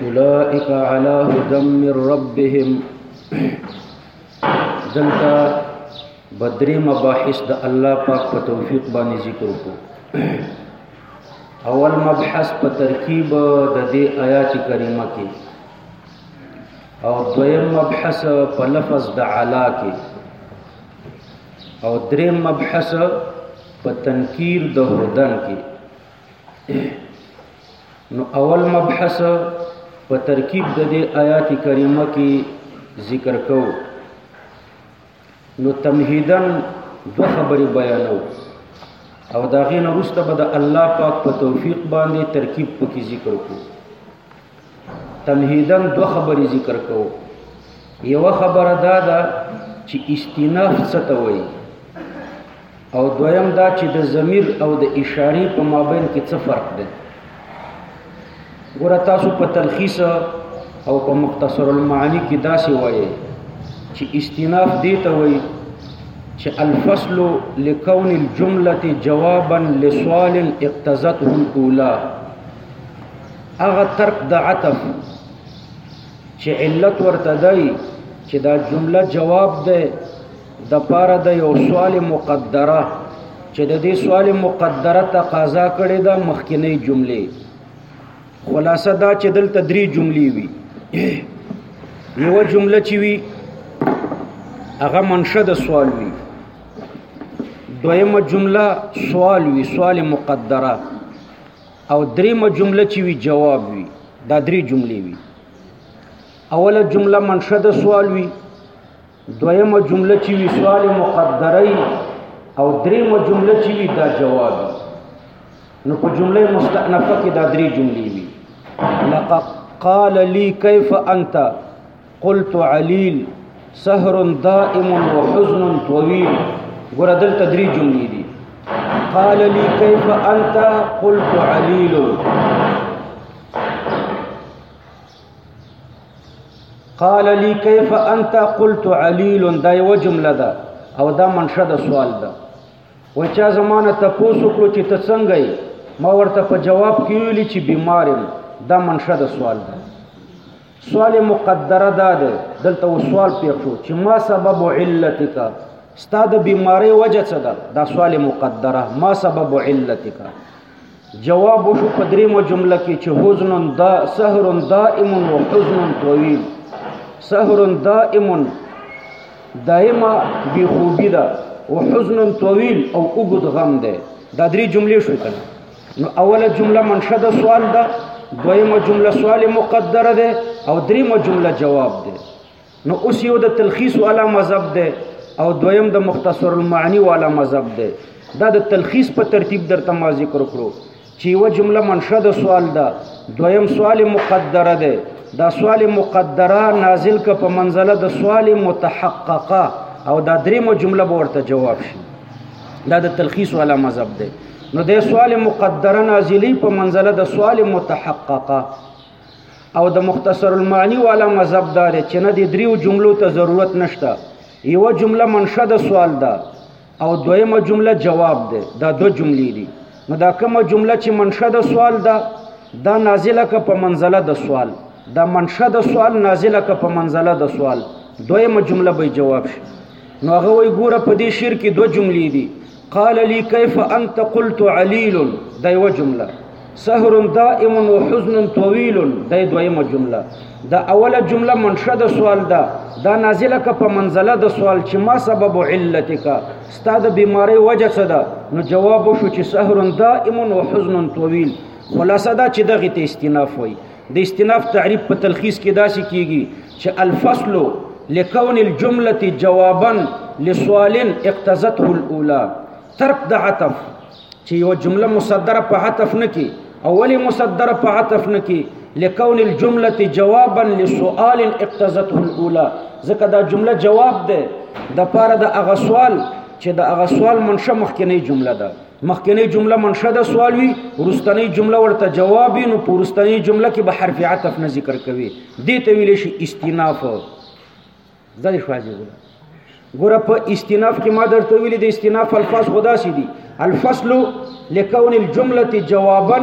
اولئک علی هدى من ربهم دلته بدري مباحث د الله پاک په توفیق باندې ذکر وکړو اول مبحث په ترکیب د دې آیات کریمه کې او دویم مبحث په لفظ د علا کې او دریم مبحث په تنکیر د هدن کې نو اول مبحث په ترکیب د دې آیات کریمه کې ذکر کو نو تمهیدن دو خبرې بیانو او دا غین وروسته به د الله پاک په توفیق باندې ترکیب پکې ذکر کو تمهیدن دو خبرې ذکر کوو یو خبره دا ده چې استیناف څه ته وایي او دویم دا چې د ضمیر او د اشارې په مابین کې څه فرق دی ګوره تاسو په تلخیص او په مختصر المعانی کې دا څه وایي چې استیناف دی ته وایي چې الفصل لکون الجمله جوابا لسوال اقتضته الاولى هغه ترک د عطف چې علت ورته دی چې دا جمله جواب ده د پاره د یو سوال مقدره چې د دې سوال مقدره تقاضا کړې ده مخکنی جمله خلاصه دا چې دلته درې جملې وي یو جمله چې وي هغه منشه د سوال وي دویمه جمله سوال وي سوال مقدره او دریمه جمله چې وی جواب وی دا درې جملې وی اوله جمله منشه د سوال وی دویمه جمله چې وی سوال مقدرای او دریمه جمله چې وی دا جواب نو په جمله مستأنفه کې دا درې جملې وی لقد قال لي كيف انت قلت علیل سهر دائم وحزن طويل ګوره دلته درې جملې دي قال لي كيف انت قلت عليل قال لي كيف انت قلت عليل دا یو جمله ده او دا منشه د سوال ده و چا زمانه تاسو کړو چې ته څنګه یې ما ورته په جواب کې ویل چې بیمار یم دا منشه د سوال ده سوال مقدره دا دی دلته و سوال پیښ شو چې ما سبب علتک ستا د بیماری وجه څه ده دا سوال مقدره ما سبب علتک جواب شو په دریمه جمله کې چې حزن دا سحر دائم و حزن طویل سحر دائم دائمه بی خوبی ده او حزن طویل او اوږد غم ده دا درې جملې شو کنه نو اوله جمله منشه د سوال ده دویمه جمله سوال مقدره ده او دریمه جمله جواب ده نو اوس یو د تلخیص والا مذهب ده او دویم د مختصر المعانی والا مذهب ده دا د تلخیص په ترتیب درته ما ذکر کړو چې یو جمله منشه د سوال ده دویم سوال مقدره ده دا سوال مقدره نازل ک په منزله د سوال متحققه او دا دریمه جمله به ورته جواب شي دا د تلخیص والا مذهب ده نو د سوال مقدره نازلی په منزله د سوال متحققه او د مختصر المعنی والا مذهب دار چې نه د دریو جملو ته ضرورت نشته یو جمله منشه د سوال ده او دویمه جمله جواب ده دا دو جملې دي نو دا کومه جمله چې منشه د سوال ده دا نازله که په منزله د سوال دا منشه د سوال نازله که په منزله د سوال دویمه جمله به جواب شي نو هغه وی ګوره په دې شعر کې دوه جملې دي قال لي كيف أنت قلت عليل دا یو جمله سهر دائم وحزن طويل دا دویمه جمله دا اوله جمله منشه د سوال ده دا نازله ک په منزله د سوال چې ما سبب علتک ستا د بیماری وجه څه ده نو جواب شو چې سهر دائم وحزن طويل خلاصه دا چې دغه ته استناف وي د استناف تعریف په تلخیص کې داسې کیږي چې الفصل لكون الجملة جوابا لسوال اقتضته الاولى ترک د عطف چې یو جمله مصدره په عطف نه کې اولی مصدره په عطف نه کې لكون الجملة جوابا لسوال اقتضته الاولى ځکه دا جمله جواب ده د پاره د هغه سوال چې د هغه سوال منشه مخکنی جمله ده مخکنی جمله منشه د سوال وي ورستنی جمله ورته جواب وي نو پورستنی جمله کې به حرف عطف نه ذکر کوي دې ته ویل شي استناف ځای شوازي ګوره په استناف کې ما درته ویلي د استناف الفاظ خدا سي دي الفصل لكون الجمله جوابا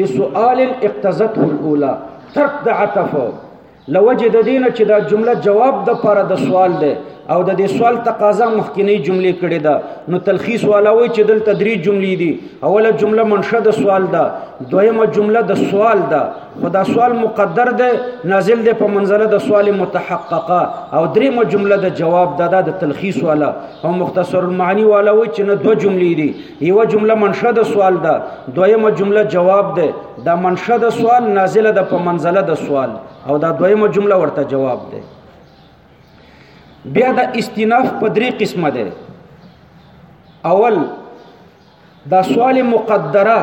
لسؤال اقتضته الاولى ترك د عطف لوجه د دینه چې دا جمله جواب د پر د سوال ده او د دې سوال تقاضا مخکینی جملې کړې ده نو تلخیص والا وایي چې دلته درې جملې دي اوله جمله منشه د سوال ده دویمه جمله د سوال ده خو دا سوال مقدر ده نازل ده په منزله د سوال متحققه او دریمه جمله د جواب ده دا د تلخیص والا او مختصر المعانی والا وایي چې نه دوه جملې دي یو جمله منشه د سوال ده دویمه جمله جواب ده دا منشه د سوال نازله ده په منزله د سوال او دا دویمه جمله ورته جواب ده بیا د استناف په درې قسمه ده اول دا سوال مقدره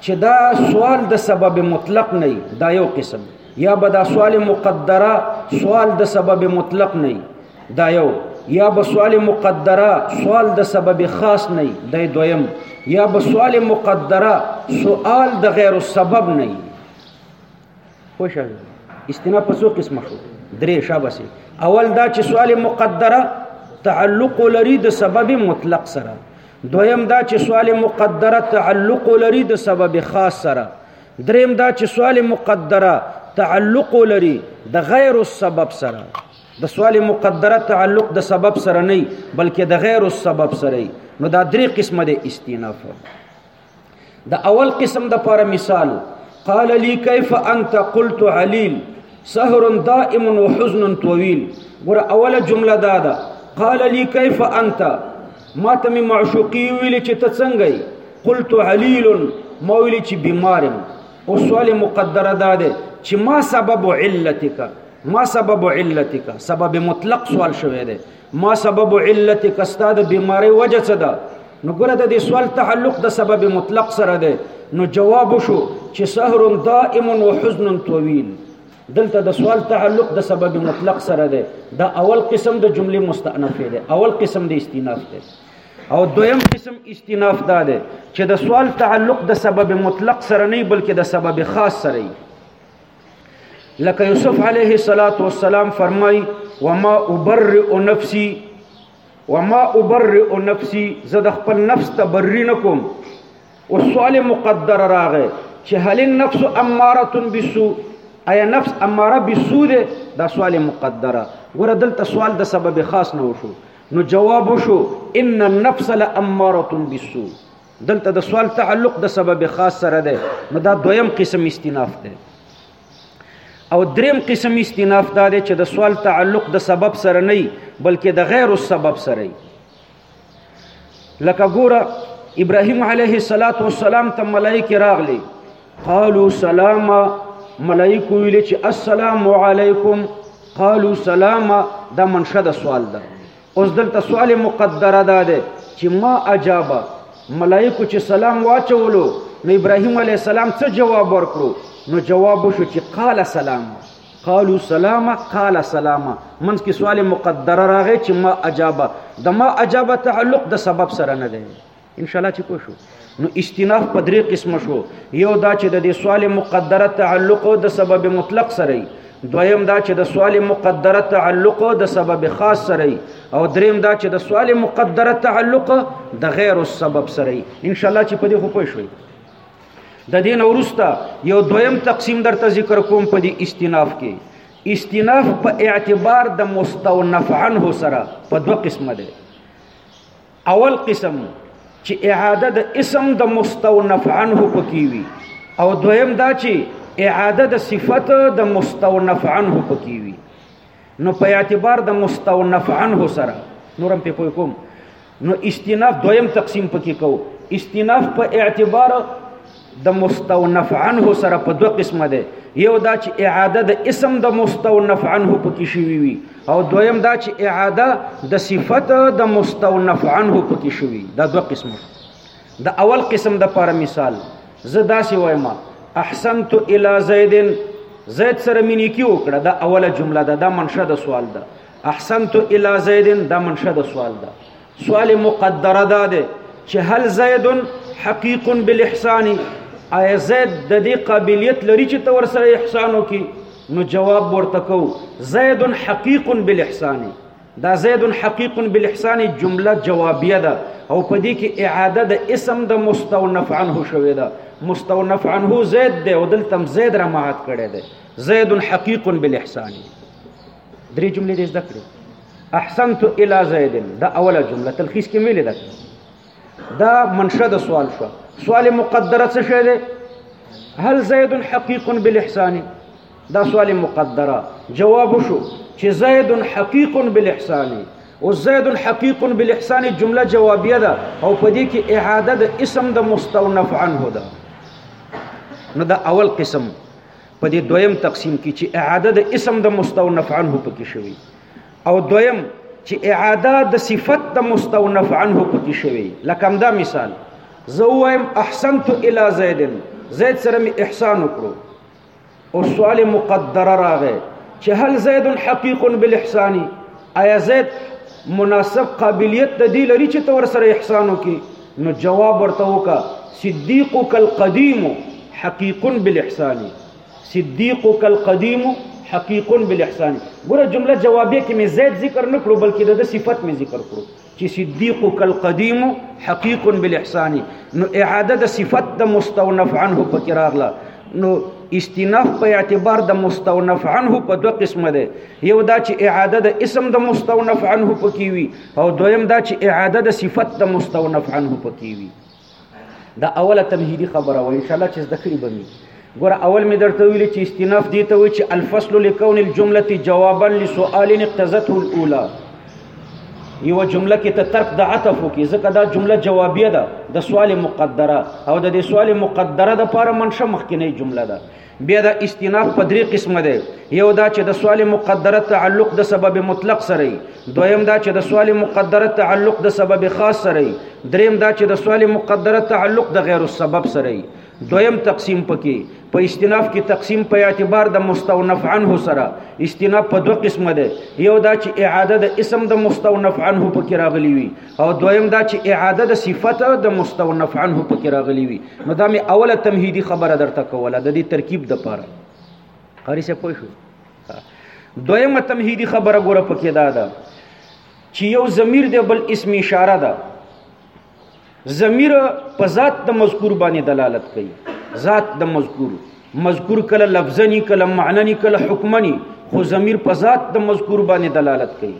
چې دا سوال د سبب مطلق نه دا یو قسم یا به دا سوال مقدره سوال د سبب مطلق نه دا یو یا به سوال مقدره سوال د سبب خاص نه دی دویم یا به سوال مقدره سوال د غیر سبب نه خوشاله استنا په څو قسم شو درې شابسه اول دا چې سوال مقدره تعلق لري د سبب مطلق سره دویم دا چې سوال مقدره تعلق لري د سبب خاص سره دریم دا چې سوال مقدره تعلق لري د غیر السبب سره د سوال مقدره تعلق د سبب سره نه بلکې د غیر السبب سره نو دا درې قسمه د استیناف د اول قسم د پاره مثال قال لي كيف انت قلت عليل سهر دائم وحزن طويل ګور اوله جمله دا ده قال لي كيف انت ما ته می معشوقي ویل چې ته څنګه قلت عليل ما ویل چې بیمارم او سوال مقدره دا ده چې ما سبب علتک ما سبب علتک سبب مطلق سوال شوی دی ما سبب علتک استاد بیماری وجه څه ده نو ګره د دې سوال تعلق د سبب مطلق سره ده نو جواب شو چې سهر دائم و حزن طويل دلته د سوال تعلق د سبب مطلق سره ده دا اول قسم د جمله مستأنفه ده اول قسم د استیناف ده او دویم قسم استناف دا دی چې د سوال تعلق د سبب مطلق سره نه بلکې د سبب خاص سره وي لکه یوسف علیه الصلاۃ والسلام فرمای وما ابرئ نفسی وما ابرئ نفسی زه د خپل نفس ته بری نه کوم او سوال مقدر راغی چې هل النفس اماره بالسوء ایا نفس اماره بالسوء ده دا سوال مقدره ګوره دلته سوال د سبب خاص نه وشو نو جواب وشو ان النفس لاماره بالسوء دلته د سوال تعلق د سبب خاص سره ده نو دا دویم قسم استناف ده او دریم قسم استناف دا ده چې د سوال تعلق د سبب سره نه بلکې د غیر السبب سره لکه ګوره ابراهيم عليه السلام ته ملائکه راغلي قالو سلام ملائکه ویل چې السلام علیکم قالو سلام دا منشه د سوال ده اوس دلته سوال مقدره ده ده چې ما اجابه ملائکه چې سلام واچولو نو ابراهیم علی السلام څه جواب ورکړو نو جواب شو چې قال سلام قالو سلام قال سلام منځ کې سوال مقدره راغی چې ما اجابه د ما اجابه تعلق د سبب سره نه دی ان شاء الله چې پوه شو نو استناف په درې قسم شو یو دا چې د دې سوال مقدره تعلق او د سبب مطلق سره دویم دا چې د سوال مقدره تعلق او د سبب خاص سره او دریم دا چې د سوال مقدره تعلق د غیر السبب سره ان شاء الله چې په دې خو پوه شوي د دین اورستا یو دویم تقسیم درته ذکر کوم په دې استناف کې استناف په اعتبار د مستونف عنه سره په دوه قسمه ده اول قسم چې اعاده د اسم د مستونف عنه پکې وي او دویم دا چې اعاده د صفت د مستونف عنه پکې وي نو په اعتبار د مستونف عنه سره نورم په پوي کوم نو استناف دویم تقسیم پکې کو استناف په اعتبار د مستونف عنه سره په دوه قسمه ده یو دا چې اعاده د اسم د مستونف عنه پکې شوی وي او دویم دا چې اعاده د صفت د مستونف عنه پکې شوی دا دوه قسمه د اول قسم د پر مثال زه داسې وایم احسنت الى زید زید سره مینې کی وکړه دا اوله جمله ده دا منشه د سوال ده احسنت الى زید دا منشه د سوال ده سوال مقدره دا ده چې هل زید حقیق بالاحسان آیا زید د دې قابلیت لري چې تور سره احسان وکي نو جواب ورته کو زید حقیق بالاحسان دا زید حقیق بالاحسان جمله جوابیه ده او په دې کې اعاده د اسم د مستونف عنه شوې ده مستونف عنه زید ده او دلته زید را مات کړي ده زید حقیق بالاحسان درې جملې دې زده کړې احسنت الى زید دا اوله جمله تلخیص کې ویلې ده دا منشه د سوال شو سوال مقدره څه شی دی هل زید حقیق بالاحسان دا سوال مقدره جواب شو چې زید حقیق بالاحسان او زید حقیق بالاحسان جمله جوابیه ده او په دې کې اعاده د اسم د مستونف عنه ده نو دا اول قسم په دې دویم تقسیم کې چې اعاده د اسم د مستونف عنه پکې شوی او دویم چې اعاده د صفت د مستونف عنه پکې شوی لکه دا مثال زه وایم احسنت الی زید زید سره می احسان وکړو او سوال مقدر راغی چې هل زید حقیق بالاحسان ایا زید مناسب قابلیت د دې لري چې تور سره احسان وکړي نو جواب ورته وکا صدیقک القدیم حقیق بالاحسان صدیقک القدیم حقیق بالاحسان ګوره جمله جوابیه کې مې زید ذکر نه کړو بلکې د صفت مې ذکر کړو چې صدیق کل قدیم حقیق بالاحسان نو اعاده د صفت د مستونف عنه پکې راغله نو استناف په اعتبار د مستونف عنه په دوه قسمه ده یو دا چې اعاده د اسم د مستونف عنه پکې وي او دویم دا چې اعاده د صفت د مستونف عنه پکې وي دا اوله تمهیدی خبره و ان شاء الله چې زده کړی به می ګور اول می درته ویل چې استناف دی ته وی چې الفصل لکون الجمله جوابا لسؤال اقتزته الاولى یو جمله کې ته ترک د عطف کې ځکه دا جمله جوابیه ده د سوال مقدره او د دې سوال مقدره د پاره منشه مخکنی جمله ده بیا دا استناف په درې قسمه دی یو دا چې د سوال مقدره تعلق د سبب مطلق سره دویم دا چې د سوال مقدره تعلق د سبب خاص سره دریم دا چې د سوال مقدره تعلق د غیر السبب سره دویم تقسیم پکې په استناف کې تقسیم په اعتبار د مستونف عنه سره استناف په دوه قسمه ده یو دا چې اعاده د اسم د مستونف عنه پکې راغلی وي او دویم دا چې اعاده د صفت د مستونف عنه په کې راغلی وي نو دا مې اوله تمهیدی خبره درته کوله د دې ترکیب د پاره قاری څه پوه شو دویمه تمهیدی خبره ګوره په کې دا ده چې یو ضمیر دی بل اسم اشاره ده ضمیر په ذات د مذکور باندې دلالت کوي ذات د مذکور مذکور کله لفظنی کله معنی کله حکمنی خو ضمیر په ذات د مذکور باندې دلالت کوي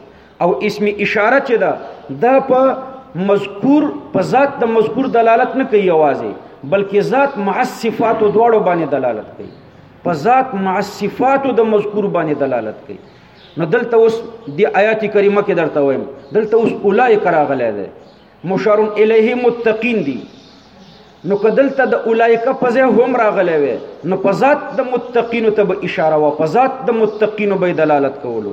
او اسم اشاره چې ده دا په مذکور په ذات د مذکور دلالت نه کوي اوازه بلکې ذات مع صفات دواړو باندې دلالت کوي په ذات مع صفات د مذکور باندې دلالت کوي نو دلته اوس دی آیات کریمه کې درته وایم دلته اوس اولایک راغلی دی مشار الیه متقین دی نو کدلته د اولایک په ځای هم راغلی وي نو په ذات د متقینو ته به اشاره و په ذات د متقینو به دلالت کولو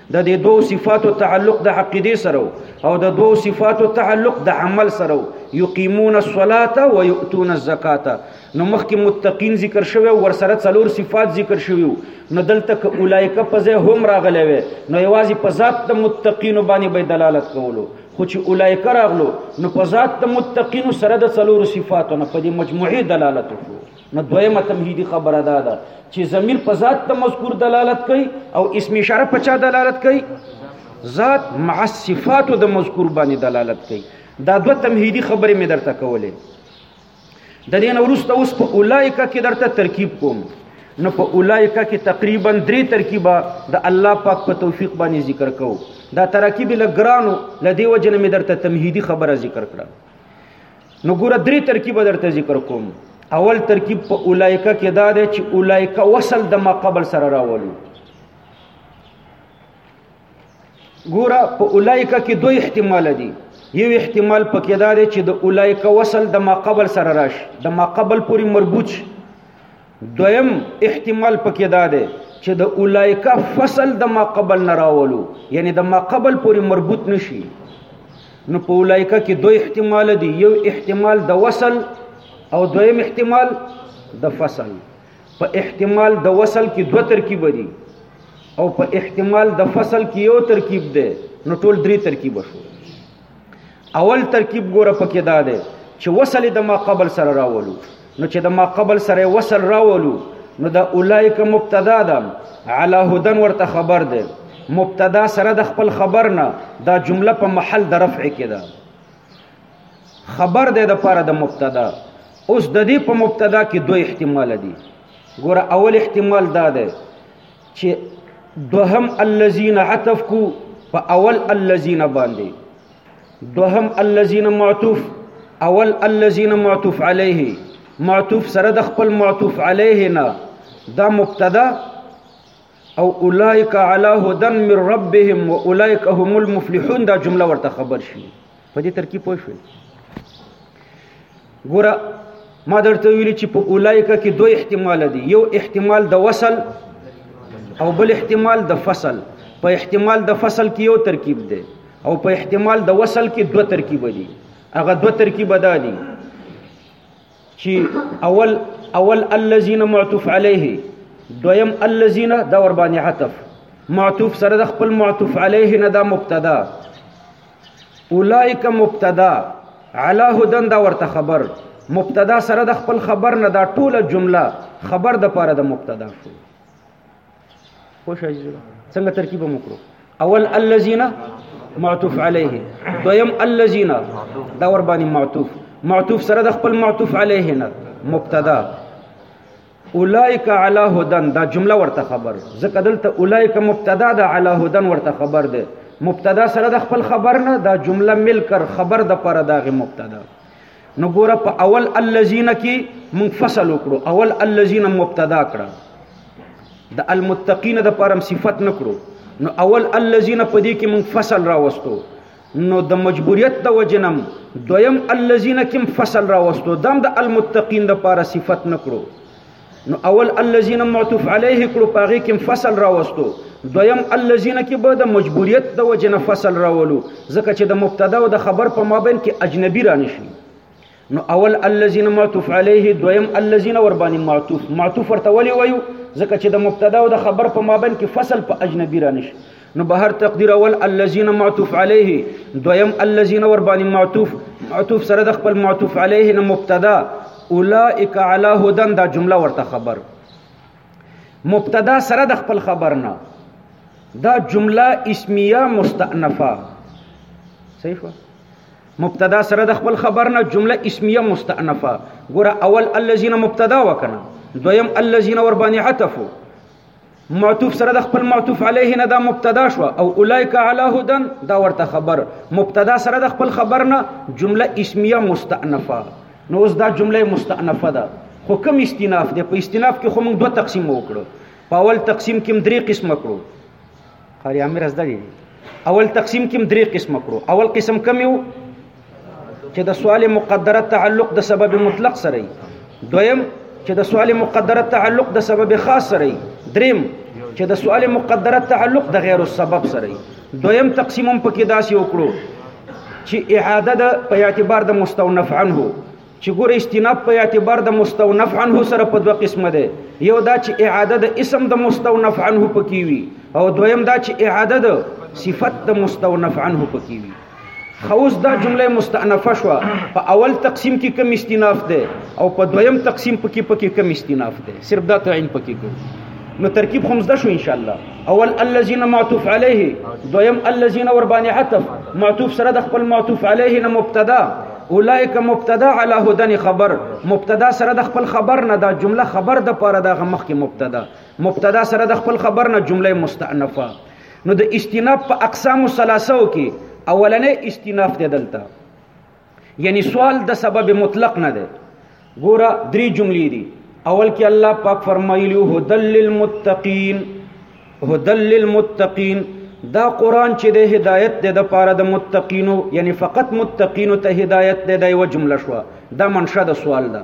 د دې دوو صفاتو تعلق د عقیده سره او د دوو صفاتو تعلق د عمل سره یقیمون الصلاه و یؤتون الزکات نو مخکې متقین ذکر شوی او ورسره څلور صفات ذکر شوی نو دلته ک اولایک په ځای هم راغلی وي نو یوازې په ذات د متقین باندې به دلالت کولو خو چې اولایک راغلو نو په ذات د متقین سره د څلور صفاتو نه په دې مجموعي دلالت وکړو نو دویمه تمهیدی خبره دا ده چې ضمیر په ذات د مذکور دلالت کوي او اسم اشاره په چا دلالت کوي ذات مع صفات د مذکور باندې دلالت کوي دا دوه تمهیدی خبرې مې درته کولې د دې نو ورسته اوس په اولایکا کې درته ترکیب کوم نو په اولایکا کې تقریبا درې ترکیبه د الله پاک په توفیق باندې ذکر کوو دا ترکیب لګرانو لدی وجنه مې درته تمهیدی خبره ذکر کړه نو ګوره درې ترکیب درته ذکر کوم اول ترکیب په اولایکا کې دا دی چې اولایکا وصل د ما قبل سره راولو ګوره په اولایکا کې دوه احتمال دي یو احتمال پکې دا دی چې د اولایکا وصل د ما قبل سره راشي د ما قبل پورې مربوط شي دویم احتمال پکې دا دی چې د اولایکا فصل د ما قبل نه راولو یعنی د ما قبل پورې مربوط نشي نو په اولایکا کې دوه احتمال دي یو احتمال د وصل او دویم احتمال د فصل په احتمال د وصل کې دوه ترکیب دي او په احتمال د فصل کې یو ترکیب دی نو ټول درې ترکیب شو اول ترکیب ګوره پکې دا دی چې وصل د ما قبل سره راولو نو چې د ما قبل سره وصل راولو نو دا اولایک مبتدا ده علی هدن ورته خبر ده مبتدا سره د خپل خبر نه دا جمله په محل د رفع کې ده خبر ده د پاره د مبتدا اوس د دې په مبتدا کې دوه احتمال دي ګوره اول احتمال دا ده چې دوهم الذين عطف کو په اول الذين باندې دوهم الذين معطوف اول الذين معطوف عليه معطوف سره د خپل معطوف عليه نه دا مبتدا او اولئک علی هدن من ربهم واولئک هم المفلحون دا جمله ورته خبر شي په دې ترکیب پوه شوي ګوره ما درته ویلي چې په اولایکه کې دوه احتمال دي یو احتمال د وصل او بل احتمال د فصل په احتمال د فصل کې یو ترکیب دی او په احتمال د وصل کې دوه ترکیب دي هغه دوه ترکیب دا دي چی اول اول الذين معطوف عليه دویم الذين دا ور باندې حتف معطوف سره د خپل معطوف عليه نه دا مبتدا اولئک مبتدا علا هدن دا ورته خبر مبتدا سره د خپل خبر نه دا ټوله جمله خبر د پاره د مبتدا شو خو شای زړه څنګه ترکیب مو کړو اول الذين معطوف عليه دویم الذين دا ور باندې معطوف معطوف سره د خپل معطوف عليه نه مبتدا اولائک علی هدن دا جمله ورته خبر ځکه دلته اولائک مبتدا دا علی هدن ورته خبر ده مبتدا سره د خپل خبر نه دا جمله مل کر خبر د پر داغه مبتدا نو ګوره په اول الذین کې مونږ فصل وکړو اول الذین مبتدا کړه د المتقین د پرم صفت نکړو نو اول الذین په دې کې مونږ فصل راوستو نو د مجبوریت د وجنم دویم الذین کوم فصل راوستو دم د المتقین د پاره صفت نکړو نو اول الذين معطوف عليه کړو پاغي کې فصل راوستو دویم الذين کې به د مجبوریت د وجنه فصل راولو ځکه چې د مبتدا او د خبر په مابین کې اجنبي را نشي نو اول الذين معطوف عليه دویم الذين ور باندې معطوف معطوف ورته ولي وایو ځکه چې د مبتدا او د خبر په مابین کې فصل په اجنبي را نشي نو بهر تقدیر اول الذين معطوف عليه دویم الذين ور باندې معطوف معطوف سره د خپل معطوف عليه نه مبتدا اولئک علی هدن دا جمله ورته خبر مبتدا سره د خپل خبر نه دا جمله اسمیه مستأنفه صحیح مبتدا سره د خپل خبر نه جمله اسمیه مستأنفه ګوره اول الذين مبتدا وکنه دویم الذين ور باندې عطفو معطوف سره د خپل معطوف علیه نه دا مبتدا شو او اولایک علی هدن دا ورته خبر مبتدا سره د خپل خبر نه جمله اسمیه مستأنفه نو اوس دا جمله مستأنفه ده خو کوم استناف دی په استناف کې خو موږ دوه تقسیم وکړو په اول تقسیم کې درې قسمه کړو قاری عامر زده دي اول تقسیم کې درې قسم کړو اول قسم کم یو چې د سوال مقدره تعلق د سبب مطلق سره دویم چې د سوال مقدره تعلق د سبب خاص سره دریم چې د سوال مقدره تعلق د غیر السبب سره دویم تقسیم هم پکې داسې وکړو چې اعاده د په اعتبار د مستونف عنه چې ګور استناد په اعتبار د مستونف عنه سره په دوه قسمه ده یو دا چې اعاده د اسم د مستونف عنه پکې وي او دویم دا چې اعاده د صفت د مستونف عنه پکې وي خوس دا جمله مستأنفه شو په اول تقسیم کې کم استناف ده او په دویم تقسیم پکې پکې کم استناف ده صرف دا تعین پکې کوي نو ترکیب خمس ده شو ان شاء الله اول الذين معطوف عليه دویم الذين ور باندې عطف معطوف سره د خپل معطوف عليه نه مبتدا اولئک مبتدا علی هدن خبر مبتدا سره د خپل خبر نه دا جمله خبر د پاره د غمخ کې مبتدا مبتدا سره د خپل خبر نه جمله مستأنفه نو د استیناف په اقسام ثلاثه کې اولنې استیناف دی دلته یعنی سوال د سبب مطلق نه دی ګوره درې جملې دي اول کې الله پاک فرمایلی هدل للمتقین هدل للمتقین دا قران چې د هدایت د لپاره د متقینو یعنی فقط متقینو ته هدایت د یو جمله شو دا منشه د سوال ده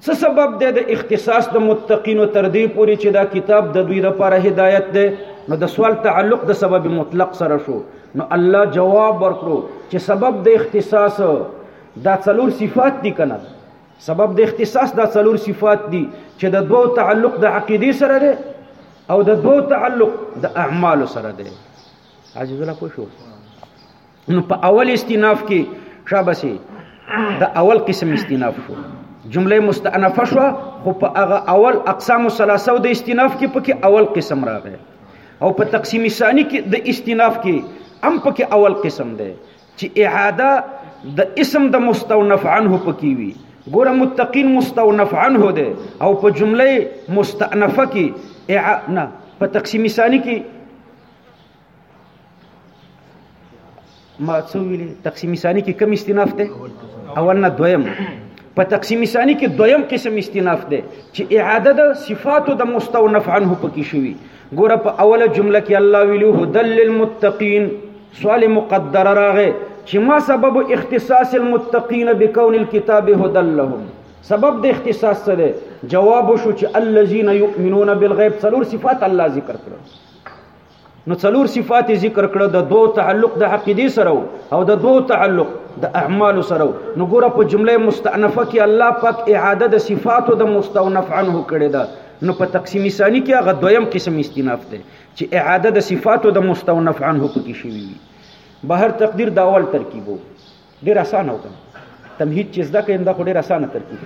څه سبب دی د اختصاص د متقینو تر دې پورې چې دا کتاب د دوی لپاره هدایت دی نو د سوال تعلق د سبب مطلق سره شو نو الله جواب ورکړو چې سبب د اختصاص دا څلور صفات دي کنه سبب د اختصاص دا څلور صفات دي چې د دوو تعلق د عقیده سره دی او د دوو تعلق د اعمال سره دی عجز لا پوښوس نو په اول استناف کې شابسي د اول قسم استناف شو جمله مستأنفه شو خو په هغه اول اقسام الثلاثه د استناف کې پکې اول قسم راغی او په تقسیم ثانی کې د استناف کې هم پکې اول قسم دی چې اعاده د اسم د مستونف عنه پکې وي ګوره متقین مستونف عنه دی او په جمله مستأنفه کې اعاده په تقسیم ثانی کې ما څو ویلي تقسیم ثانی کې کم استناف دی اول نه دویم په تقسیم ثانی کې دویم قسم استناف دی چې اعاده د صفاتو د مستونف عنه پکې شوی ګوره په اوله جمله کې الله ویلو هدل للمتقین سوال مقدر راغې چې ما سبب اختصاص المتقین بكون الكتاب هدل لهم سبب د اختصاص څه دی جواب شو چې الذين يؤمنون بالغيب څلور صفات الله ذکر کړو نو څلور صفات ذکر کړه د دوه تعلق د عقیده سره او د دوه تعلق د اعمال سره نو ګوره په جمله مستأنفه کې الله پاک اعاده د صفاتو د مستونف عنه کړی ده نو په تقسیم ثانی کې هغه دویم قسم استناف ده چې اعاده د صفاتو د مستونف عنه پکې شوی وي بهر تقدیر د اول ترکیبو ډیر اسانه وکړه تمهید چې زده کړم دا خو ډیر اسانه ترکیب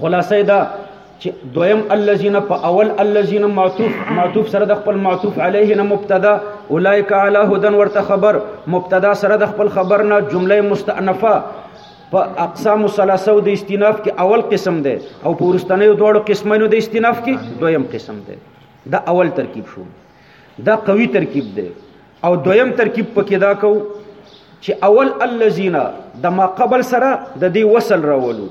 خلاصه دا چې دویم الذين په اول الذين معطوف معطوف سره د خپل معطوف عليه نه مبتدا اولئک علی هدن ورته خبر مبتدا سره د خپل خبر نه جمله مستأنفه په اقسام ثلاثه د استیناف کې اول قسم دی او په ورستنې دوړو قسمونو د استیناف کې دویم قسم دی دا اول ترکیب شو دا قوي ترکیب دی او دویم ترکیب پکې دا کو چې اول الذین د ما قبل سره د دې وصل راولو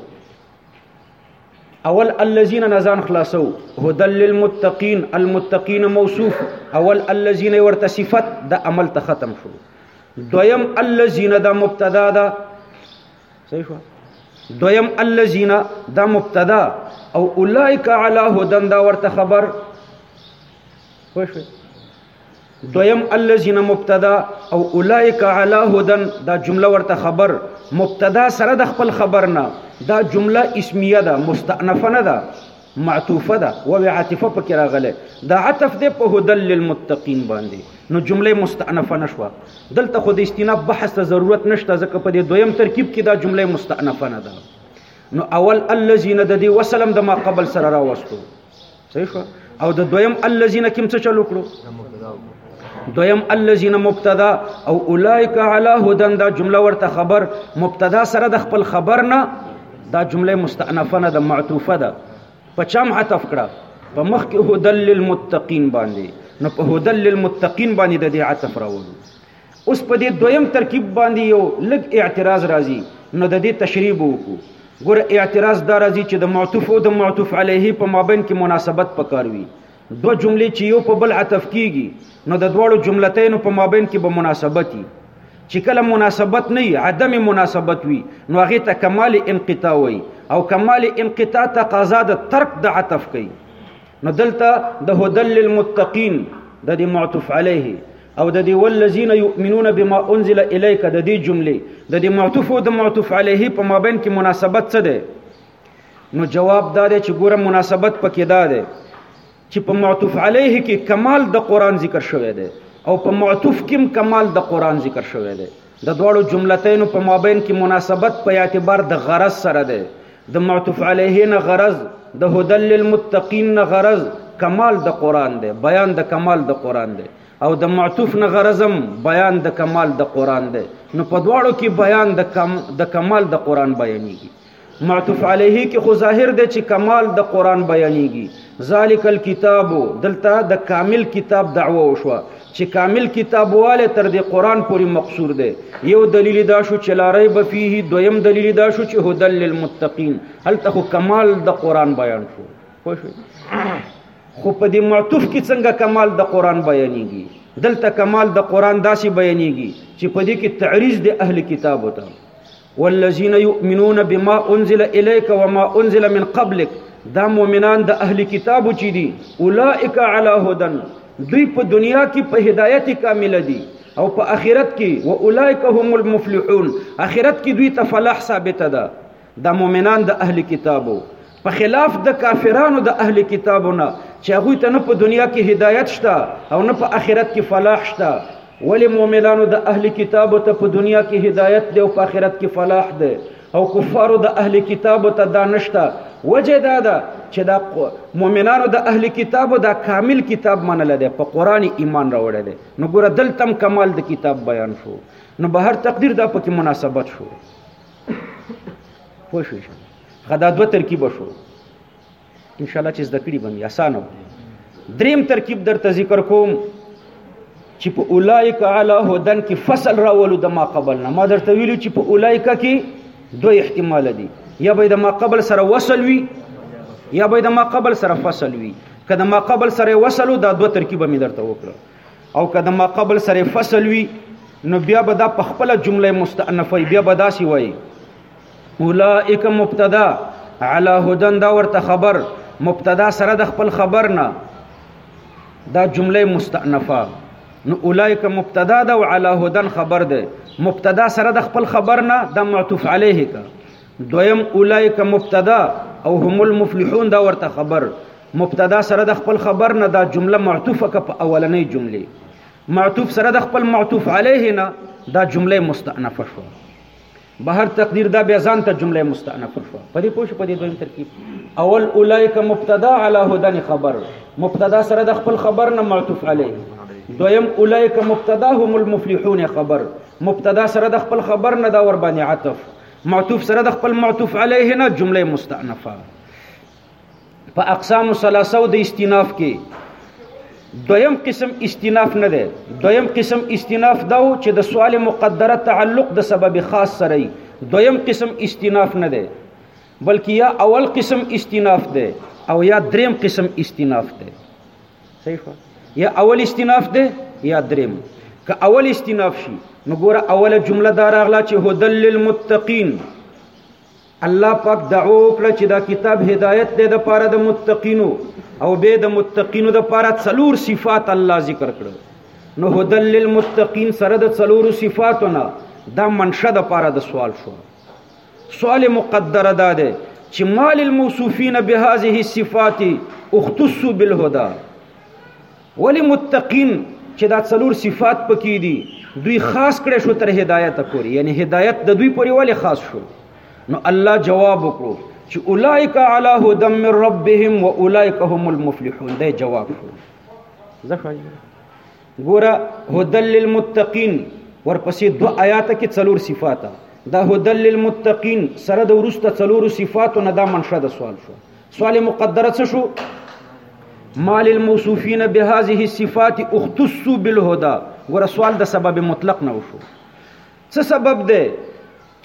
اول الذین نزان خلاصو هدل للمتقین المتقین موصوف اول الذین ورته صفت د عمل ته ختم شو دویم الذین د مبتدا ده صحیح شو دویم الذین دا مبتدا او اولئک علی هدن دا ورته خبر خوش دویم الذین مبتدا او اولئک علی هدن دا جمله ورته خبر مبتدا سره د خپل خبر نه دا جمله اسمیه ده مستأنفه نه ده معطوفه ده و عاطفه پکې راغله دا عطف ده په هدل للمتقین باندې نو جمله مستأنفه نشوه دلته خو د استناف بحث ته ضرورت نشته ځکه په دې دویم ترکیب کې دا جمله مستأنفه نه ده نو اول الذين د دې وسلم د ما قبل سره راوستو صحیح شو او د دویم الذين کوم څه چلو کړو دویم الذين مبتدا او اولئک علی هدن دا جمله ورته خبر مبتدا سره د خپل خبر نه دا جمله مستأنفه نه ده معطوفه ده په چم عطف کړه په مخ کې هدل للمتقین باندې نو په هدل للمتقین باندې د دې عطف راوړو اوس په دې دویم ترکیب باندې یو لږ اعتراض راځي نو د دې تشریح وکړو ګوره اعتراض دا راځي چې د معطوف او د معطوف علیه په مابین کې مناسبت پکار وي دو جملې چې یو په بل عطف کیږي نو د دواړو جملتینو په مابین کې به مناسبت وي چې کله مناسبت نه وي عدم مناسبت وي نو هغه ته کمال انقطاع وي او کمال انقطاع تقاضا د ترک د عطف کوي نو دلته د هدل للمتقین د دې معطوف علیه او د دې والذین یؤمنون بما انزل الیک د دې جمله د دې معطوف او د معطوف علیه په مابین کې مناسبت څه ده نو جواب دا دی چې ګوره مناسبت پکې دا دی چې په معطوف علیه کې کمال د قران ذکر شوی دی او په معطوف کې کمال د قران ذکر شوی دی د دوړو جملتینو په مابین کې مناسبت په اعتبار د غرض سره دی د معطوف علیه نه غرض د هدل للمتقین نه غرض کمال د قران دی بیان د کمال د قران دی او د معطوف نه غرضم بیان د کمال د قران دی نو په دواړو کې بیان د کم د کمال د قران بیانېږي معطوف علیه کې خو ظاهر دی چې کمال د قران بیانېږي ذالک الكتاب دلته د کامل کتاب دعوه وشو چې کامل کتاب والے تر دې قران پورې مقصور دی یو دلیل دا شو چې لارې بفيه دویم دلیل دا شو چې هدل للمتقین هل ته کمال د قران بیان شو خو خو په دې معطوف کې څنګه کمال د قران بیانېږي دلته کمال د قران داسې بیانېږي چې په دې کې تعریض د اهل کتاب وته والذین یؤمنون بما انزل الیک وما انزل من قبلک دا مؤمنان د اهلی کتابو چی دي اولئک علی هدن دوی په دنیا کې په هدایت کامل دي او په آخرت کې و اولئک هم المفلحون آخرت کې دوی ته فلاح ثابت ده دا مؤمنان د اهلی کتابو په خلاف د کافرانو د اهل کتابونه چې هغه ته نه په دنیا کې هدایت شته او نه په آخرت کې فلاح شته ولې مؤمنانو د اهل کتاب ته په دنیا کې هدایت دی او په آخرت کې فلاح دی او کفارو د اهل کتاب ته دا نشته وجه دا ده چې دا مؤمنانو د اهل کتاب دا کامل کتاب منل دی په قران ایمان راوړل دی نو ګوره دلتم کمال د کتاب بیان شو نو بهر تقدیر دا پکې مناسبت شو پوه شئ غدا دوه ترکیب شو ان شاء الله چې زده کړی باندې اسانه دریم ترکیب در ته ذکر کوم چې په اولایک علی هدن کې فصل راولو د ما قبل نه ما درته ویلو چې په اولایک کې دوه احتمال دي یا به د ما قبل سره وصل وي یا به د ما قبل سره فصل وي کله ما قبل سره وصلو دا دوه ترکیبه مې درته وکړه او کله ما قبل سره فصل وي نو بیا به دا په خپل جمله مستأنفه بیا به داسي وایي اولائک مبتدا علی هدن دا ورته خبر مبتدا سره د خپل خبر نه دا جمله مستأنفه نو اولائک مبتدا دا علی هدن خبر ده مبتدا سره د خپل خبر نه دا معطوف علیه کا دویم اولائک مبتدا او هم المفلحون دا ورته خبر مبتدا سره د خپل خبر نه دا جمله معطوفه کا په اولنې جمله معطوف سره د خپل معطوف علیه نه دا جمله مستأنفه شو بهر تقدیر دا بیا ځان ته جمله مستأنف شو په دې پوښ په دې دویم ترکیب اول اولایک مبتدا علی هدن خبر مبتدا سره د خپل خبر نه معطوف علی دویم اولایک مبتدا هم المفلحون خبر مبتدا سره د خپل خبر نه دا ور باندې عطف معطوف سره د خپل معطوف علیه نه جمله مستأنفه په اقسام ثلاثه د استیناف کې دویم قسم استیناف نه دی دویم قسم استیناف دا و چې د سوال مقدره تعلق د سبب خاص سره دویم قسم استیناف نه دی بلکې یا اول قسم استیناف دی او یا دریم قسم استیناف دی صحیح یا اول استیناف دی یا دریم که اول استیناف شي نو ګوره اوله جمله دا راغله چې هدل للمتقین الله پاک دعو وکړه چې دا کتاب هدایت دی د پاره د متقینو او به د متقینو د پاره څلور صفات الله ذکر کړو نو هدل للمتقین سره د څلور صفاتونه دا منشه د پاره د سوال شو سوال مقدره ده ده چې مال الموصوفین بهذه الصفات اختص بالهدى ولی متقین چې دا څلور صفات پکې دي دوی خاص کړي شو تر هدایت پورې یعنی هدایت د دوی پورې ولی خاص شو نو الله جواب وکړو چې اولایک علی هدم من ربهم واولایک هم المفلحون دا جواب شو زخه ګوره هدل للمتقین ورپسې دو آیات کې څلور صفات دا هدل للمتقین سره د ورسته څلور صفاتو نه دا منشه د سوال شو سوال مقدره څه شو مال الموصوفین بهذه الصفات اختص بالهدى ګور سوال د سبب مطلق نه وشو څه سبب ده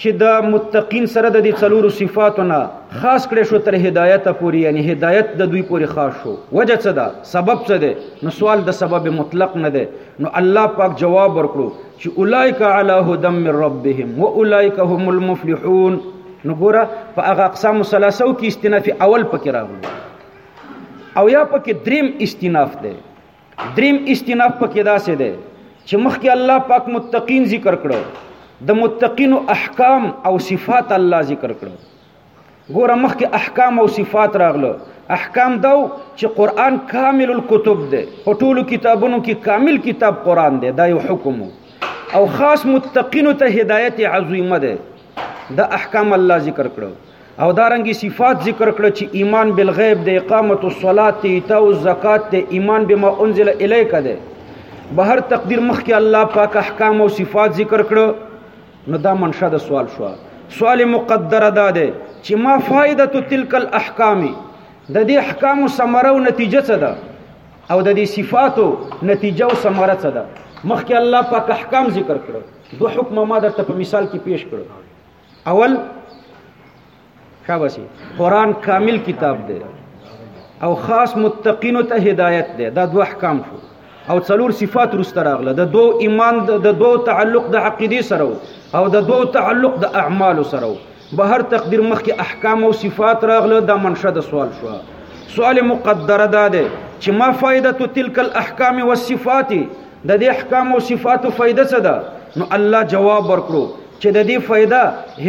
چې د متقین سره د دې څلورو صفاتونه خاص کړي شو تر هدایت پورې یعنی هدایت د دوی پورې خاص شو وجه څه ده سبب څه ده نو سوال د سبب مطلق نه ده نو الله پاک جواب ورکړو چې اولایک علی هدم من ربهم واولایک هم المفلحون نو ګوره په هغه اقسام ثلاثه کې استناف اول پکې راغلی او یا پکې دریم استناف دی دریم استناف پکې داسې دی چې مخکې الله پاک متقین ذکر کړو د متقینو احکام او صفات الله ذکر کړو ګوره مخکې احکام او صفات راغلو احکام داو چې قران کامل الکتب دی په ټولو کتابونو کې کامل کتاب قران دی دا یو حکم او خاص متقینو ته هدایت عظیمه ده دا احکام الله ذکر کړو او دارنګي صفات ذکر کړ چې ایمان بالغیب د اقامت الصلاه ته ایتاء الزکات ته ایمان بما انزل الیک ده به هر تقدیر مخ کې الله پاک احکام او صفات ذکر کړ نو دا منشا د سوال شو سوال مقدر ادا ده چې ما فائدت تلک الاحکام د دې احکام ثمره او نتیجه څه ده او د دې صفاتو نتیجه او ثمره څه ده مخکې الله پاک احکام ذکر کړو دو حکم ما درته په مثال کې پیش کړو اول شاباسي قران کامل کتاب دی او خاص متقینو ته هدایت دی دا دوه احکام شو او څلور صفات رسته راغله د دوه ایمان د دوه تعلق د عقیده سره او د دوه تعلق د اعمال سره به هر تقدیر مخکې احکام او صفات راغله دا منشه د سوال شو سوال مقدره ده چې ما فائدة تلك الاحکام والصفات د دې احکام او صفاتو فائدہ څه ده نو الله جواب ورکړو چې د دې فائدہ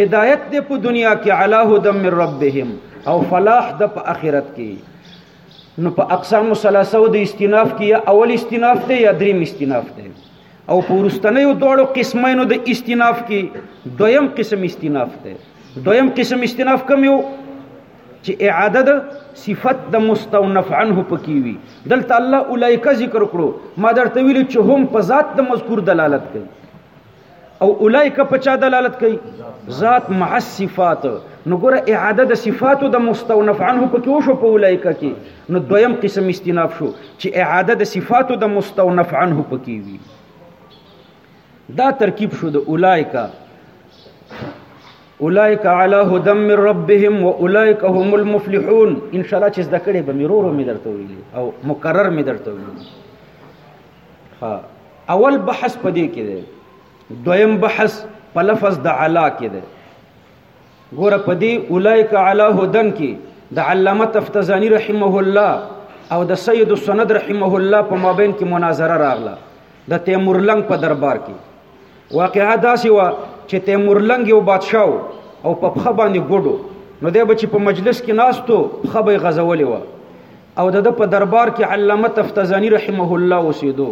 هدایت دې په دنیا کې علا هدم من ربهم او فلاح د په آخرت کې نو په اقسام ثلاثه د استناف کې یا اول استناف ته یا دریم استناف ته او پورستنیو دوړو قسمینو د استناف کې دویم قسم استناف ته دویم قسم استناف کوم یو چې اعاده د صفت د مستونف عنه پکې وي دلته الله اولایک ذکر کړو ما درته ویل چې هم په ذات د مذکور دلالت کوي او اولایک په چا دلالت کوي ذات مع الصفات نو ګوره اعاده د صفاتو د مستونف عنه پکې وشو په اولایک کې نو دویم قسم استناف شو چې اعاده د صفاتو د مستونف عنه پکې وي دا ترکیب شو د اولایک اولایک علی هدم من ربهم واولایک هم المفلحون ان شاء الله چې زده کړې به مرورو مې درته ویلي او مکرر مې درته ویلي ها اول بحث پدې کې دی دویم بحث په لفظ د علا کې دی ګوره په دې اولایک علی هدن کې د علامه تفتزانی رحمه الله او د سید السند رحمه الله په مابین کې مناظره راغله د تیمور لنګ په دربار کې واقعا داسې و چې تیمور لنګ یو بادشاه او په پخه باندې ګډو نو دی به چې په مجلس کې ناستو پخه به غزولې و او د په دربار کې علامه تفتزانی رحمه الله اوسېدو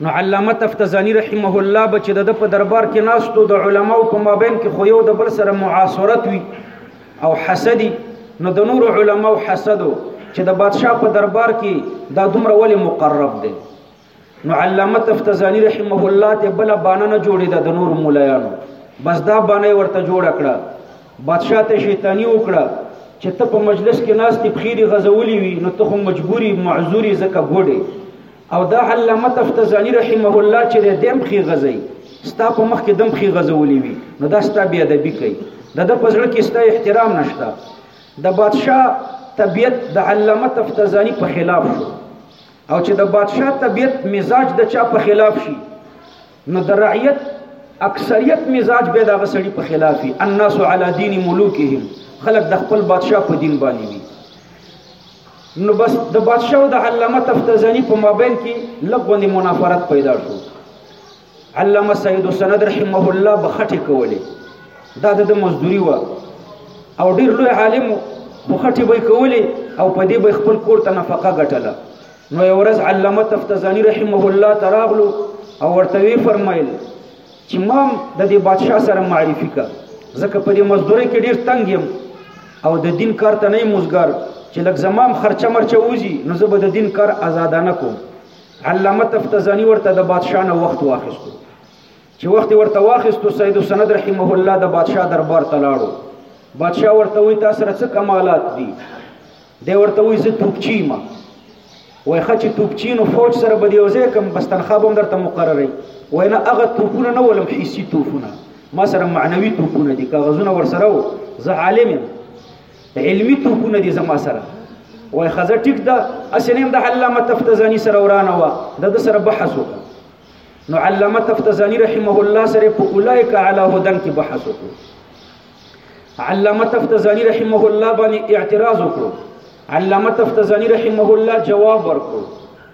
نو علامه تفتزانی رحمه الله به چې د په دربار کې ناستو د علماو په مابین کې خو یو د بل سره معاصرت وي او حسدي نو د نور علماو حسدو چې د بادشاه په دربار کې دا دومره ولې مقرب دی نو علامه تفتزانی رحمه الله ته بل بانه نه جوړې ده د نور مولایانو بس دا بانه ورته جوړ کړه بادشاه ته شیطانی وکړه چې ته په مجلس کې ناست پخیری غزولی وي نو ته هم مجبوری معذوری زکه ګوډه او دا علامه تفتزانی رحمه الله چې د دم خي غزي ستا په مخ کې دم خي غزولې وي نو دا ستا بیا د بي کوي د د پزړه کې ستا احترام نشته د بادشاه طبیعت د علامه تفتزانی په خلاف شو او چې د بادشاه طبیعت مزاج د چا په خلاف شي نو د رعیت اکثریت مزاج به دا غسړي په خلاف وي الناس علی دین ملوکهم خلق د خپل بادشاه په دین باندې وي نو بس د بادشاه او د علامه تفتزانی په مابین کې لغون منافرت پیدا شو علامه سید سند رحمه الله بخټه کولې دا د مزدوري و او ډیر لوی عالم بخټه به کولې او په دې به خپل کور ته نفقه ګټله نو یو ورځ علامه تفتزانی رحمه الله تراغلو او ورته وی فرمایل چې مام د دې بادشاه سره معرفي کا زکه په دې مزدوري کې ډیر تنگ یم او د دین کار ته نه مزګر چې لږ زمام خرچه مرچه وځي نو زه به د دین کار آزادانه کوم علامه تفتزانی ورته د بادشاه نه وخت واخیستو چې وخت ورته واخیستو سید السند رحمه الله د بادشاه دربار ته لاړو بادشاه ورته وی تاسو سره څه کمالات دي دی ورته وی زه توپچی ما وای خچ توپچی نو فوج سره به دی وځه کم بس تنخوا به درته مقرره وای نه هغه توپونه نه ولم حسی توپونه ما سره معنوي توپونه دي کاغذونه ور سره و زه عالم علمی توپونه دي زما سره وای خزه ټیک ده اسنیم د علامه تفتزانی سره ورانه و د سره بحث وکړ نو علامه تفتزانی رحمه الله سره په اولایک علی هدن کې بحث وکړو علامه تفتزانی رحمه الله باندې اعتراض وکړو علامه تفتزانی رحمه الله جواب ورکړو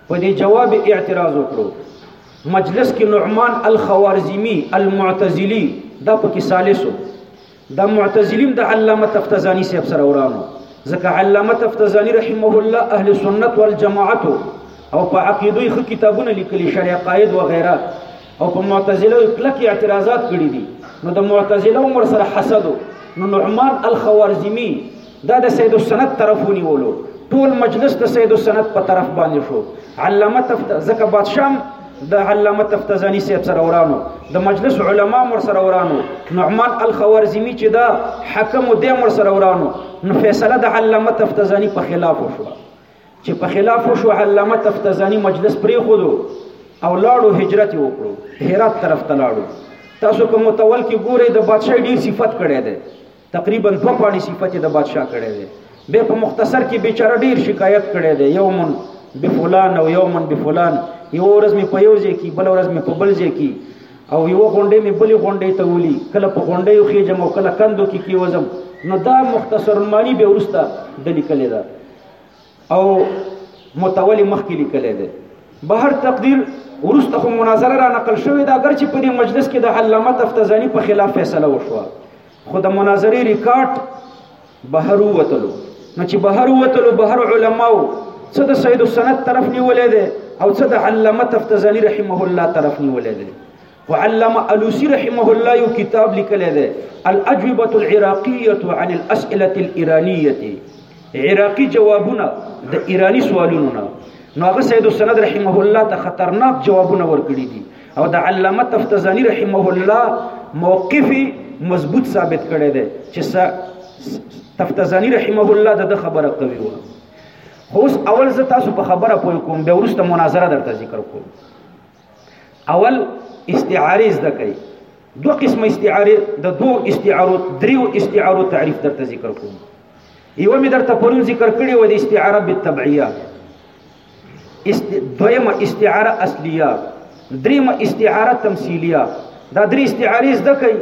په دې جواب اعتراض وکړو مجلس کې نعمان الخوارزمی المعتزلی دا پکې ثالثو دا معتزلیم د علامه تفتزانی صاحب سره ورانو ځکه علامه تفتزانی رحمه الله اهل سنت والجماعت او په عقیده خو کتابونه لیکلي شرع قائد و غیره او په معتزله کلک اعتراضات کړی دي نو د معتزله عمر سره حسد نو نعمان الخوارزمی دا د سید السند طرف ونیولو ټول مجلس د سید السند په طرف باندې شو علامه تفت زکه بادشام د علامه تفتزانی صاحب سره ورانو د مجلس علما مر سره ورانو نعمان الخوارزمی چې دا حکم د مر سره ورانو نو فیصله د علامه تفتزانی په خلاف وشو چې په خلاف وشو علامه تفتزانی مجلس پرې خودو او لاړو هجرت وکړو هرات طرف ته لاړو تاسو کوم متول کې ګوره د بادشاہ ډیر صفت کړي ده تقریبا دو پاڼې صفت د بادشاه کړی دی به په مختصر کې بیچاره ډیر شکایت کړی دی یومن بفلان او یومن بفلان یو ورځ می په یو ځای کې بل ورځ می په بل ځای کې او یو غونډې می بلې غونډې ته ولي کله په غونډې یو خېجم او کله کندو کې کې وزم نو دا مختصر معنی به ورسته د لیکل ده او متولی مخکې لیکلې ده بهر تقدیر ورسته خو مناظره را نقل شوې ده اگر چې په دې مجلس کې د علامه تفتزانی په خلاف فیصله وشوه خو د مناظرې ریکارډ بهر وتلو نو چې بهر وتلو بهر علماو څه د سید السند طرف نیولې ده او څه د علامه تفتزانی رحمه الله طرف نیولې ده خو علامه الوسی رحمه الله یو کتاب لیکلی دی الاجوبه العراقیه عن الاسئله الایرانیه عراقی جوابونه د ایرانی سوالونو نه نو هغه سید السند رحمه الله ته خطرناک جوابونه ورکړي دي او د علامه تفتزانی رحمه الله موقف مضبوط ثابت کړی دی چې تفتزانی رحمه الله د خبره کوي و خو اوس اول زه تاسو په خبره پوه کوم به ورسته مناظره درته ذکر کوم اول استعاری زده کوي دو قسم استعاره د دو استعارو دریو استعارو تعریف درته ذکر کوم یو می درته پرون ذکر کړی و د استعاره بالتبعیه است دویم استعاره اصلیه دریم استعاره تمثیلیه دا درې استعاره زده کوي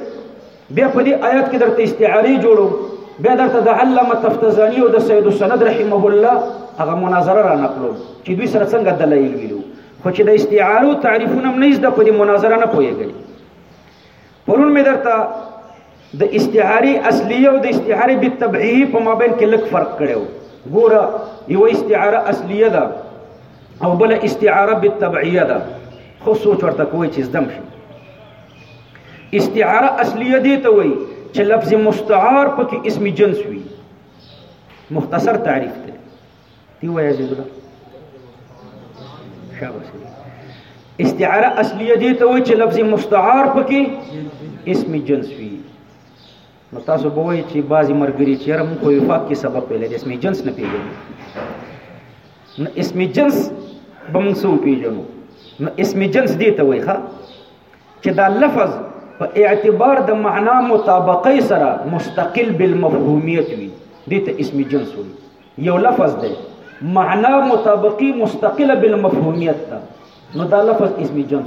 بیا په دې آیات کې درته استعاری جوړو بیا درته د علامه تفتزانی او د سید السند رحمه الله هغه مناظره را نقلو چې دوی سره څنګه دلایل ویلو خو چې د استعارو تعریفونه هم نه زده په دې مناظره نه پوهېږي پرون مې درته د استعاری اصلي او د استعاری بالتبعیه په مابین کې لږ فرق کړو ګوره یو استعاره اصلیه ده او بل استعاره بالتبعیه ده خو سوچ ورته کوی چې زدم شي استعاره اصلیه دی ته وایي چې لفظ مستعار پکې اسم جنس وي مختصر تعریف دی دی وایي عزیز الله شاباش استعاره اصلیه دی ته وایي چې لفظ مستعار پکې اسم جنس وي نو تاسو به وایي چې بعضې مرګري چې یاره موږ په وفاق کې سبق ویلی د اسم جنس نه پېژنو نو اسم جنس به موږ څه وپېژنو نو اسم جنس دې ته وایي چې دا لفظ په اعتبار د معنا مطابقه سره مستقل بالمفهومیت وي دې ته اسم جنس وایي یو لفظ دی معنا مطابقي مستقله بالمفهومیت ده نو دا لفظ اسم جنس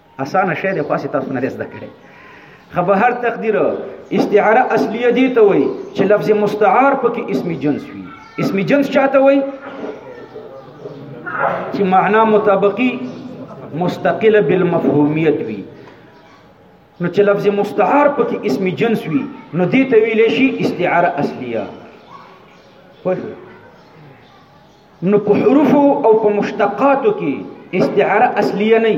اسانه شی دی خو هسې تاسو نه دی زده کړی خو به هر تقدیر استعاره اصلیه دې ته وایي چې لفظ مستعار پکې اسم جنس وي اسم جنس چاته وایي چې معنا مطابقي مستقله بالمفهومیت وي نو چې لفظ مستعار پکې اسم جنس وي نو دې ته ویل شي استعاره اصلیه نو په حروف او په مشتقاتو کې استعاره اصليه نه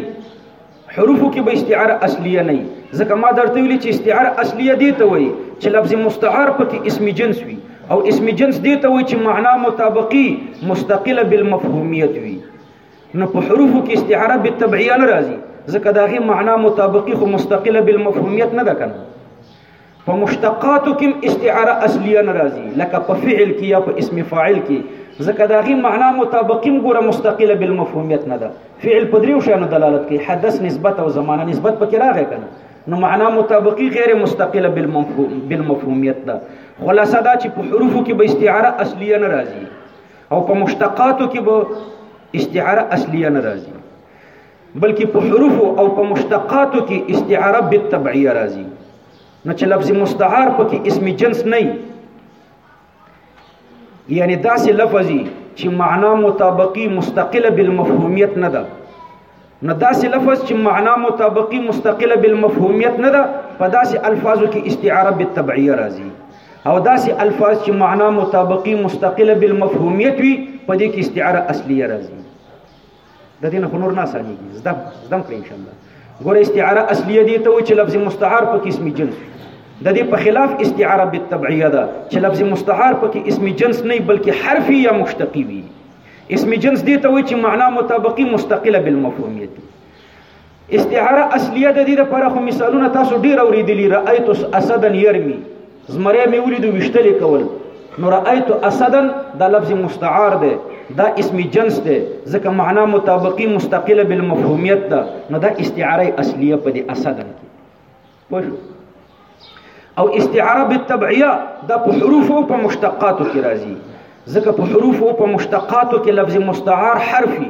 حروفو کې به استعاره اصليه نه ځکه ما درته ویلي چې استعاره اصليه دی ته وایي چې لفظ مستعار پکې اسم جنس وي او اسم جنس دی ته وایي چې معنا مطابقي مستقله بالمفهومیت وي نو په حروفو کې استعاره بالتبعیه نه راځي ځکه دا غي معنا مطابقي خو مستقله بالمفهومیت نه ده کنه په مشتقاتو کې استعاره اصليه ناراضي لکه په فعل کې یا په اسم فاعل کې ځکه دا غي معنا مطابقیم ګوره مستقله بالمفهومیت نه ده فعل په دریو شانو دلالت کوي حدث نسبت او زمانه نسبت پکې راغی کنه نو معنا مطابقی غیر مستقله بالمفهومیت ده خلاصه دا چې په حروفو کې به استعاره اصلیه نه راځي او په مشتقاتو کې به استعاره اصلیه نه راځي بلکې په حروف او په مشتقاتو کې استعاره بالتبعیه راځي نو چې لفظ مستعار پکې اسم جنس نه یعنی داسې لفظي چې معنا مطابقي مستقله بالمفهومیت نه ده نو داسې لفظ چې معنا مطابقي مستقله بالمفهومیت نه ده په داسې الفاظو کې استعاره بالتبعیه راځي او داسې الفاظ چې معنا مطابقي مستقله بالمفهومیت وي په دې کې استعاره اصليه راځي د دې نه خو نور نه اسانېږي زده زده کړئ انشاءالله ګوره استعاره اصلیه دې ته وایي چې لفظ مستعار پکې اسم جنس د دې په خلاف استعاره بالطبعیه ده چې لفظ مستعار پکې اسم جنس نه بلکې حرفي یا مشتقي وي اسم جنس دې ته وایي چې معنا مطابقي مستقله بالمفهومیت استعاره اصلیه د دې لپاره خو مثالونه تاسو ډیر اوریدلی رایت اسدن يرمي زمره مې ولید وشتل کول نو رایت اسدن دا لفظ مستعار دی دا اسم جنس دی ځکه معنا مطابقی مستقله بالمفهومیت ده نو دا استعاره اصلیه په دې اسدن کې پوه او استعاره بالتبعيه دا په حروف او په مشتقاتو کې راځي ځکه په حروف او په مشتقاتو کې لفظ مستعار حرفي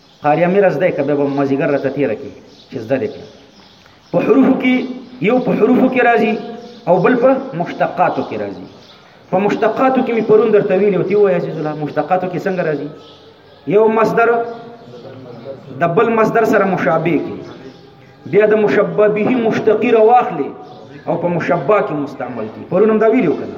قاری امیر زده ک به مازیګر راته تیر کی چې زده دې په حروف کې یو په حروف کې راځي او بل په مشتقاتو کې راځي په مشتقاتو کې می پرون درته ویل او تی وای عزیز الله مشتقاتو کې څنګه راځي یو مصدر د بل مصدر سره مشابه کی بیا د مشبه به مشتقی را واخلي او په مشبه کې مستعمل کی پرون هم دا ویلو کنه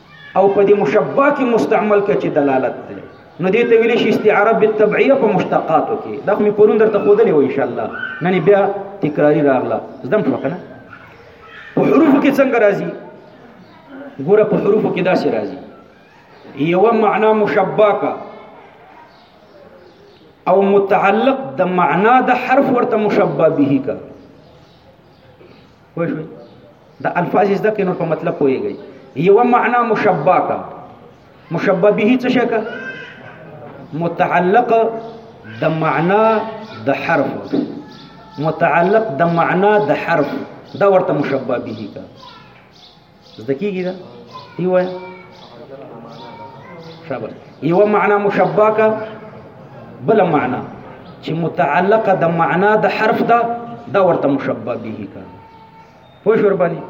او په دې مشبه کې مستعمل کې چې دلالت دی نو دې ته ویل شي استعاره بالتبعیه په مشتقاتو کې دا مې پرون درته خودلې و ان شاء الله نن بیا تکراری راغله زدم شو کنه په حروف کې څنګه راځي ګوره په حروف کې داسې راځي یو معنا مشبه کا او متعلق د معنا د حرف ورته مشبه به کا پوه شئ د الفاظ زده کړئ نو په مطلب پوهیږئ یو معنا مشبه کا مشبه به څه شي کا متعلق د معنا د حرف متعلق د معنا د حرف دا ورته مشبه به کا زده کیږي دا دی وای شاباش یو معنا مشبہ کا بل معنا چې متعلقه د معنا د حرف دا دا ورته مشبہ به کا پوه شو باندې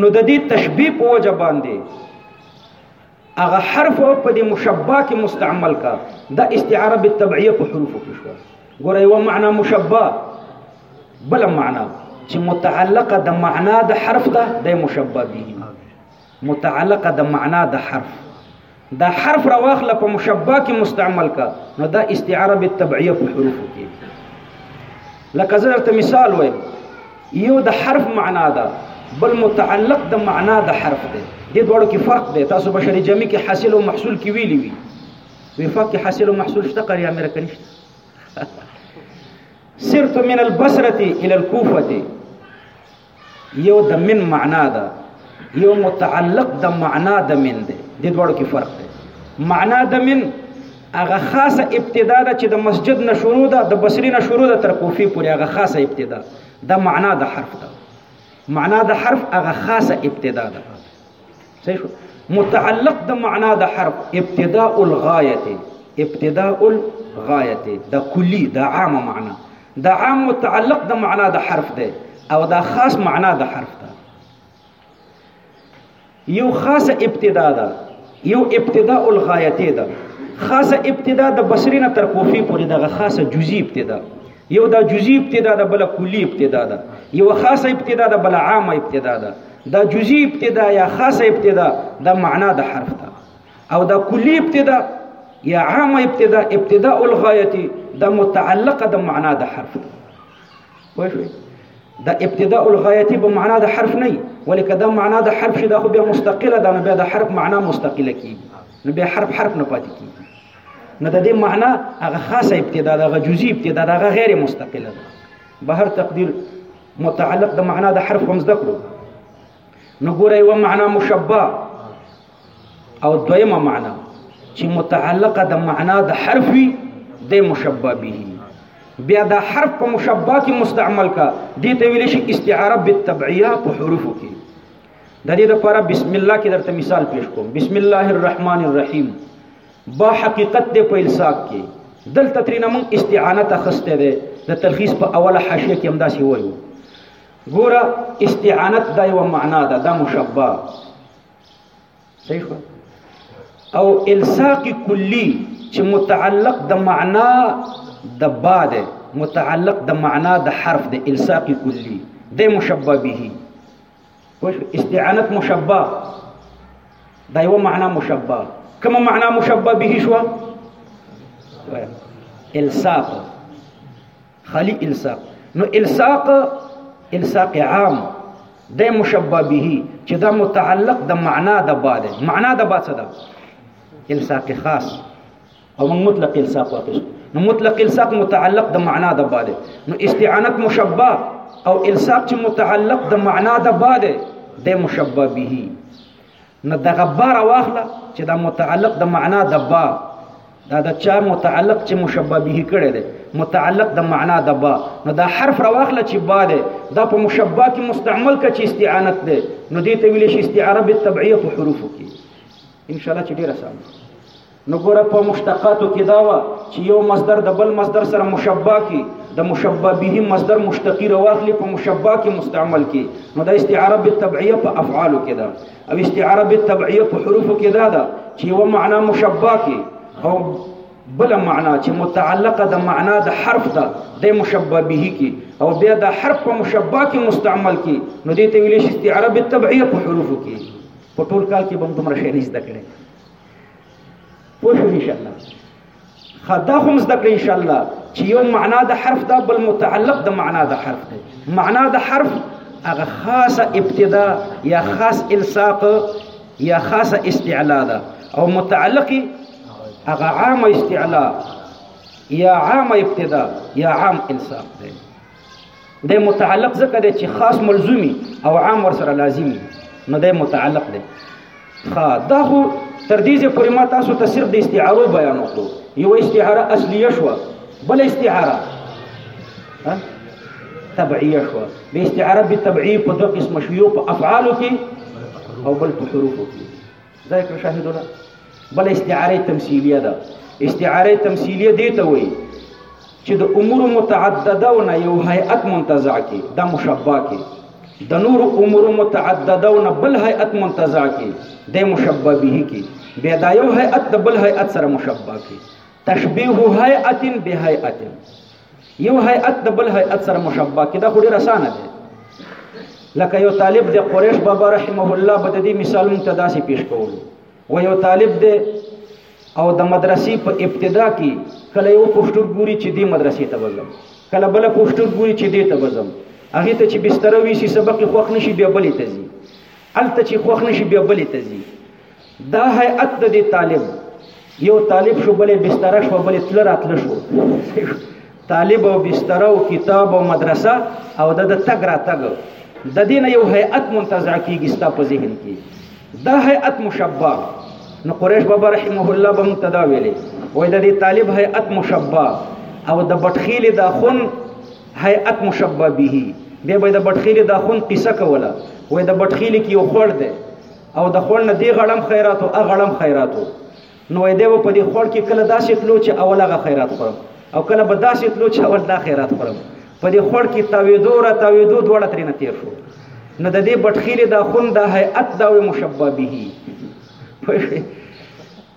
نو د دې تشبیه په وجه باندې هغه حرف په دې مشبہ کې مستعمل کا دا استعاره بالتبعیه په حروفو کې شو ګوره یو معنا مشبہ بل معنا چې متعلقه د معنا د حرف ده د مشبہ به متعلقه د معنا د حرف دا حرف راواخله په مشبہ کې مستعمل کا نو دا استعاره بالتبعیه په حروفو کې لکه زه درته مثال وایم يو د حرف معنا ده بل متعلق د معنا د حرف ده دې دواړو کې فرق دی تاسو بشري جمع کې حاصل او محصول کې ویلی وی وفاق کې حاصل او محصول شته قریا امر کې نشته صرف من البصره الى الكوفه یو د من معنا ده یو متعلق د معنا د من ده دې دواړو کې فرق دی معنا د من هغه خاصه ابتدا ده چې د مسجد نه شروع ده د بصری نه شروع ده تر کوفی پورې هغه خاصه ابتدا ده معنا د حرف ده معنا د حرف هغه خاصه ابتدا ده صحیح شو متعلق د معنا د حرف ابتداء الغایه ابتداء الغایه دا کلی دا عامه معنا دا عام متعلق د معنا د حرف ده او دا خاص معنا د حرف ده یو خاصه ابتدا ده یو ابتدا الغایته ده خاصه ابتدا د بصری نه تر کوفی پورې دغه خاصه جزئی ابتدا یو دا جزئی ابتدا ده بل کلی ابتدا ده یو خاصه ابتدا ده بل عامه ابتدا ده دا جزئی ابتدا یا خاصه ابتدا د معنا د حرف ده او دا کلی ابتدا یا عامه ابتدا ابتدا الغایتی دا متعلقه د معنا د حرف ده وای دا ابتداء الغایتی په معنا د حرف نه ولی که دا معنا د حرف شي دا خو بیا مستقله ده نو بیا د حرف معنا مستقله کیږي نو بیا حرف حرف نه پاتې کیږي نو د دې معنا هغه خاصه ابتدا ده هغه جزئی ابتدا ده هغه غیر مستقله ده به هر تقدیر متعلق د معنا د حرف هم ذکر نو ګوره یو معنا مشبہ او دویمه معنا چې متعلقه د معنا د حرف وي د مشبه به بیا دا حرف په مشبه کې مستعمل کا دې ته ویل شي استعاره بالتبعیه په حروفو کې د دې لپاره بسم الله کې درته مثال پیش کوم بسم الله الرحمن الرحیم با حقیقت دې په الساق کې دلته ترینه مون استعانه تخسته ده د تلخیص په اوله حاشیه کې همداسې وایو ګوره استعانت دا یو معنا ده دا مشبه صحیح او الساق کلی چې متعلق د معنا د با ده متعلق د معنا د حرف د الساق کلی د مشبه به استعانت مشبه دا یو معنا مشبه کومه معنا مشبه به شو الساق خالی الساق نو الساق الساق عام د مشبه به چې دا متعلق د معنا د با ده معنا د با څه ده الساق خاص او موږ مطلق الساق واخیست نو مطلق الساق متعلق د معنا د با ده نو استعانت مشبه او الساق چې متعلق د معنا د با ده د مشبه به نه د غبار واخله چې دا متعلق د معنا د با دا د چا متعلق چې مشبه به کړي دي متعلق د معنا د با نو دا حرف راواخله چې با ده دا په مشبه کې مستعمل کچ استعانت ده نو دې ته ویل شي استعاره بالتبعیه حروف کې ان شاء الله چې ډیر اسانه نو ګوره په مشتقاتو کې دا وه چې یو مصدر د بل مصدر سره مشبه کی د مشبه به مصدر مشتقی رواخلی په مشبه کې مستعمل کی نو د استعاره بالتبعیه په افعالو کې ده او استعاره بالتبعیه په حروفو کې ده ده چې یو معنا مشبه کی او بل معنا چې متعلقه د معنا د حرف ده د مشبه به کی او بیا د حرف په مشبه کې مستعمل کی نو دې ته ویل شي استعاره بالتبعیه په حروفو کې په ټول کال کې بم دومره شی نه زده کړي پوه شو ان شاء الله خا دا هم زده کړئ ان شاء الله چې یو معنا د حرف دا بل متعلق د معنا د حرف دی معنا د حرف هغه خاصه ابتدا یا خاص الساق یا خاصه استعلا ده او متعلق هغه عام استعلا یا عام ابتدا یا عام الساق دی د متعلق ځکه دی چې خاص ملزومي او عام ورسره لازمي نو د متعلق دی ښه دا خو تر دې ځې پورې ما تاسو ته صرف د استعارو بیان وکړو یو استعاره اصلیه شوه بل استعاره تبعیه شوه د استعاره به تبعیه په دوه قسم شو یو په افعالو کې او بل په حروفو کې ځای کړه شاهد الله بل استعاره تمثيليه ده استعاره تمثيليه دي ته وایي چې د امور متعدده او نه یو هيئت منتزع کی دا مشبہ کی د نور امور متعدده او نه بل هيئت منتزع کی د مشبہ به کی بیا دا یو هيئت د بل هيئت سره مشبہ کی تشبيه هيئت بهيئت یو هیئت د بل هیئت سره مشبه کې دا خو ډېر اسانه دی لکه یو طالب د قریش بابا رحمه الله به د دې مثال مونږ ته داسې پیش کول و یو طالب د او د مدرسې په ابتدا کې کله یو پوسټر ګوري چې دې مدرسې ته وځم کله بل پوسټر ګوري چې دې ته وځم هغه ته چې بستر وی سي سبق خوښ نشي بیا بلې ته ځي الته چې خوښ نشي بیا بلې ته ځي دا هيئت د دې طالب یو طالب شو بلې بستر شو بلې تل راتل شو طالب او بستر او کتاب او مدرسه او د تګ را تګ د دین یو هيئت منتزع کیږي ستا په ذهن کې دا هيئت مشبہ نو قریش بابا رحمه الله به متدا ویلې وای د دې طالب هيئت مشبہ او د بټخیل د خون هيئت مشبہ به به د بټخیل د خون قصه کوله وای د بټخیل کې یو خړ ده او د خړ نه دی غړم خیراتو ا غړم خیراتو نو دی په دې خړ کې کله داسې تلو چې اول هغه خیرات خورم او کله به داسې تلو چې اول دا خیرات خورم په دې خړ کې تاویدو را تاویدو دواړه ترې نه تیر شو نو د دې بټخیلې دا خون د هیئت دا مشبه به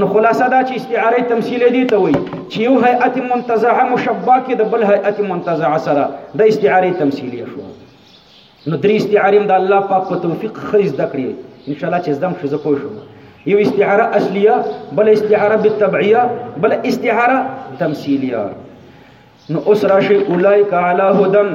نو خلاصه دا چې استعاره تمثیل دی ته وایي چې یو هیئت منتزعه مشبه کې د بل هیئت منتزعه سره د استعاره تمثیلیه شو نو درې استعاره د الله پاک په توفیق خې زده کړې ان شاء الله چې زدم شو زه پوه شم یو استعاره اصلیه بل استعاره بالتبعیه بل استعاره تمثیلیه نو اوس راشي اولایک علی هدن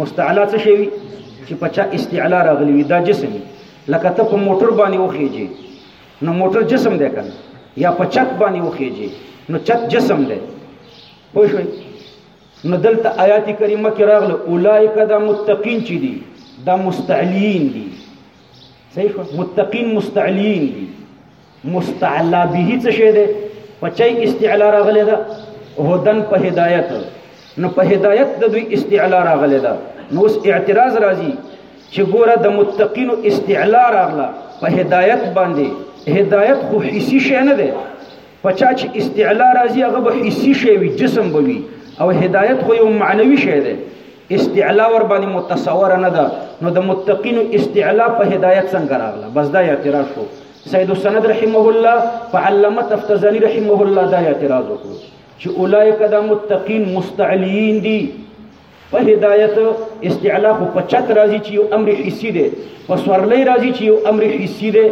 مستعلا څه شي چې په چا استعلا راغلی وي دا جسم لکه ته په موټر باندې وخیږي نو موټر جسم دی کنه یا په چت باندې وخیږي نو چت جسم دی پوه شئ نو دلته آیات کریمه کې راغله اولایک دا متقین چې دي دا مستعلین دي صحیح متقین مستعلین دي مستعلا به څه شی دی په چای استعلا راغلی ده هدن په هدایت نو په هدایت د دوی استعلا راغلی ده نو اوس اعتراض راځي چې ګوره د متقینو استعلا راغله په هدایت باندې هدایت خو حسی شی نه دی په چا چې استعلا راځي هغه به حسی شی وي جسم به وي او هدایت خو یو معنوي شی دی استعلا ور باندې متصور نه ده نو د متقینو استعلا په هدایت څنګه راغله بس دا اعتراض شو سید السند رحمه الله په علامه تفتزانی رحمه الله دا اعتراض وکړو چې اولایک دا متقین مستعلیین دي په هدایت استعلا خو په چت راځي چې یو امر حسی دی په سورلې راځي چې یو امر حسی دی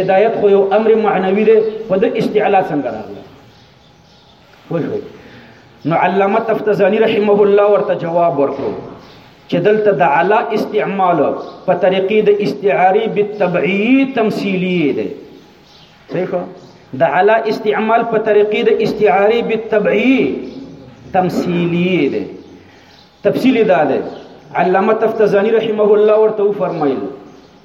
هدایت خو یو امر معنوي دی په د استعلا څنګه راغلی پوه شوئ نو علامه تفتزانی رحمه الله ورته جواب ورکړو چې دلته د علا استعمال په طریقې د استعاری بالتبعی تمثیلی دی صحیح شو د علا استعمال په طریقې د استعاری بالتبعی تمثیلی دی تفصیل دا دی علامه تفتزانی رحمه الله ورته فرمایل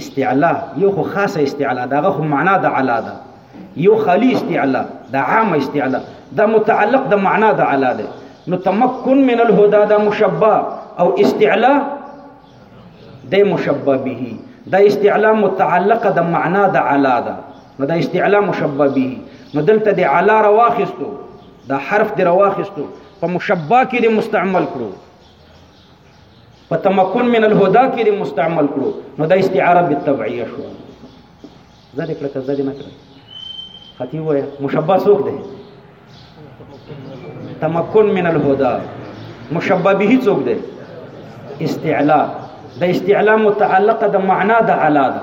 استعلا یو خو خاصه استعلا داغه خو معنا د علا ده یو خالی استعلا د عام استعلا دا متعلق د معنا د علا ده نو تمکن من الهدى دا مشبه او استعلا د مشبه به دا استعلا متعلقه د معنا د علا ده نو دا استعلا مشبه به نو دلته د علا رواخستو دا حرف د رواخستو په مشبه کې د مستعمل کړو په تمکن من الهدى کې دې مستعمل کړو نو دا استعاره بالتبعیه شو زه دې کړه که زه دې نه کړه خطي وایه مشبه څوک دی تمکن من الهدى مشبه به څوک دی استعلا د استعلا متعلقه د معنا د علا ده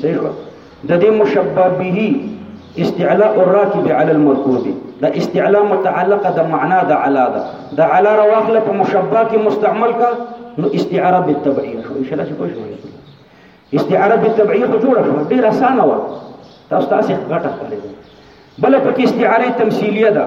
سیوا د دې مشبه به استعلاء الراکب على المركوب دا استعلاء متعلقه د معنا د علا ده د علا را واخله په مشبه کې مستعمل کا نو استعاره بالتبعيه شو ان شاء الله چې پوه شئ استعاره بالتبعيه خو جوړه شو ډیر اسانه و تاسو تاسو غټه کړې بل په کې استعاره تمثيليه ده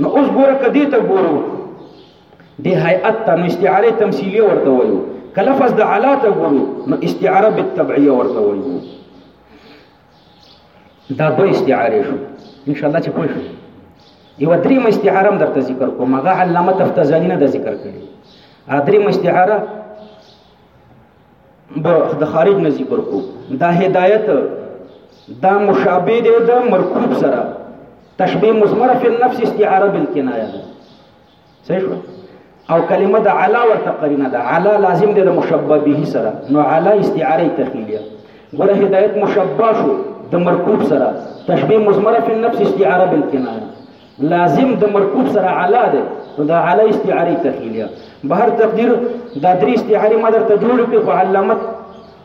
نو اوس ګوره که دې ته ګورو دې هیئت ته نو استعاره تمثیلیه ورته وایو که لفظ د علا ته ګورو نو استعاره بالتبعیه ورته وایو دا دوه استعاره شو ان شاء الله چې پوه شو یو دریم استعاره هم درته ذکر کوم هغه علامه تفتزانی نه د ذکر کړي دریم استعاره د خارج نه ذکر کو دا هدایت دا مشابه دی د مرکوب سره تشبیه مزمره فی النفس استعاره بالکنایه صحیح شو او کلمه د علا ورته قرینه ده علا لازم دی د مشبه به سره نو علا استعاره تخیلیه ګوره هدایت مشبه شو د مرکوب سره تشبیه مزمره فی النفس استعاره بالکنایه لازم د مرکوب سره علا ده نو دا علا استعاری تخیلیه بهر تقدیر دا درې استعاری ما درته جوړ کړې خو علامه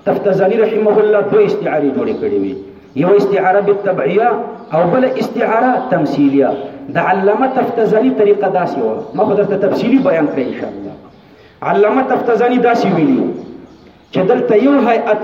تفتزانی رحمه الله دو استعاری جوړ کړې وي یو استعاره بالتبعیه او بل استعاره تمثیلیه د علامه تفتزانی طریقه داسې و ما خو درته تفصیلی بیان کړې ان شاء الله علامه تفتزانی داسې ویلي چې دلته یو هیئت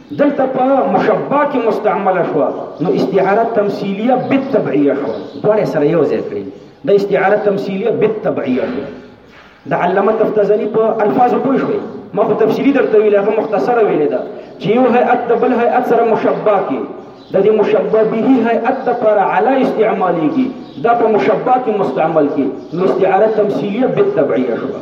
دلته په مشبه کې مستعمله شوه نو استعاره تمثیلیه بالتبعیه شوه دواړه سره یو ځای کړي د استعاره تمثیلیه بالتبعیه شوه د علامه تفتزنی په الفاظ پوه شوي ما خو تفصیلی درته ویل هغه مختصره ویل ده چې یو هیئت د بل هیئت سره مشبه کې د دې مشبه به هیئت د پر علی استعمالیږي دا په مشبه کې مستعمل کې نو استعاره تمثیلیه بالتبعیه شوه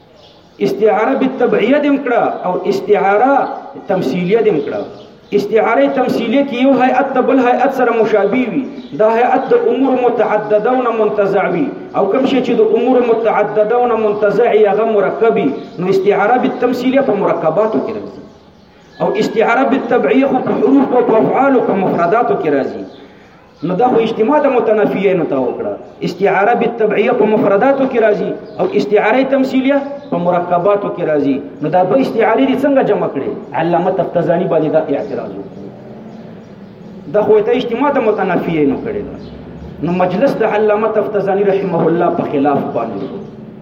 استعاره بالتبعیه دم کړه او استعاره تمثیلیه دم کړه استعاره تمثیلیه کې یو هيئت د بل هيئت سره مشابه وي دا هيئت د امور متعدده او منتزع وي او کوم شي چې د امور متعدده او منتزع هغه مرکبي نو استعاره بالتمثیلیه په مرکباتو کې راځي او استعاره بالتبعیه په حروف او په افعال او په مفرداتو کې راځي نو دا خو اجتماع د متنفیینو ته وکړه استعاره بالتبعیه په مفرداتو کې راځي او استعاره تمثیلیه په مرکباتو کې راځي نو دا دوه استعاره دي څنګه جمع کړي علامه تفتزانی باندې دا اعتراض وکړي دا خو ته اجتماع د متنفیینو کړي دا نو مجلس د علامه تفتزانی رحمه الله په خلاف باندې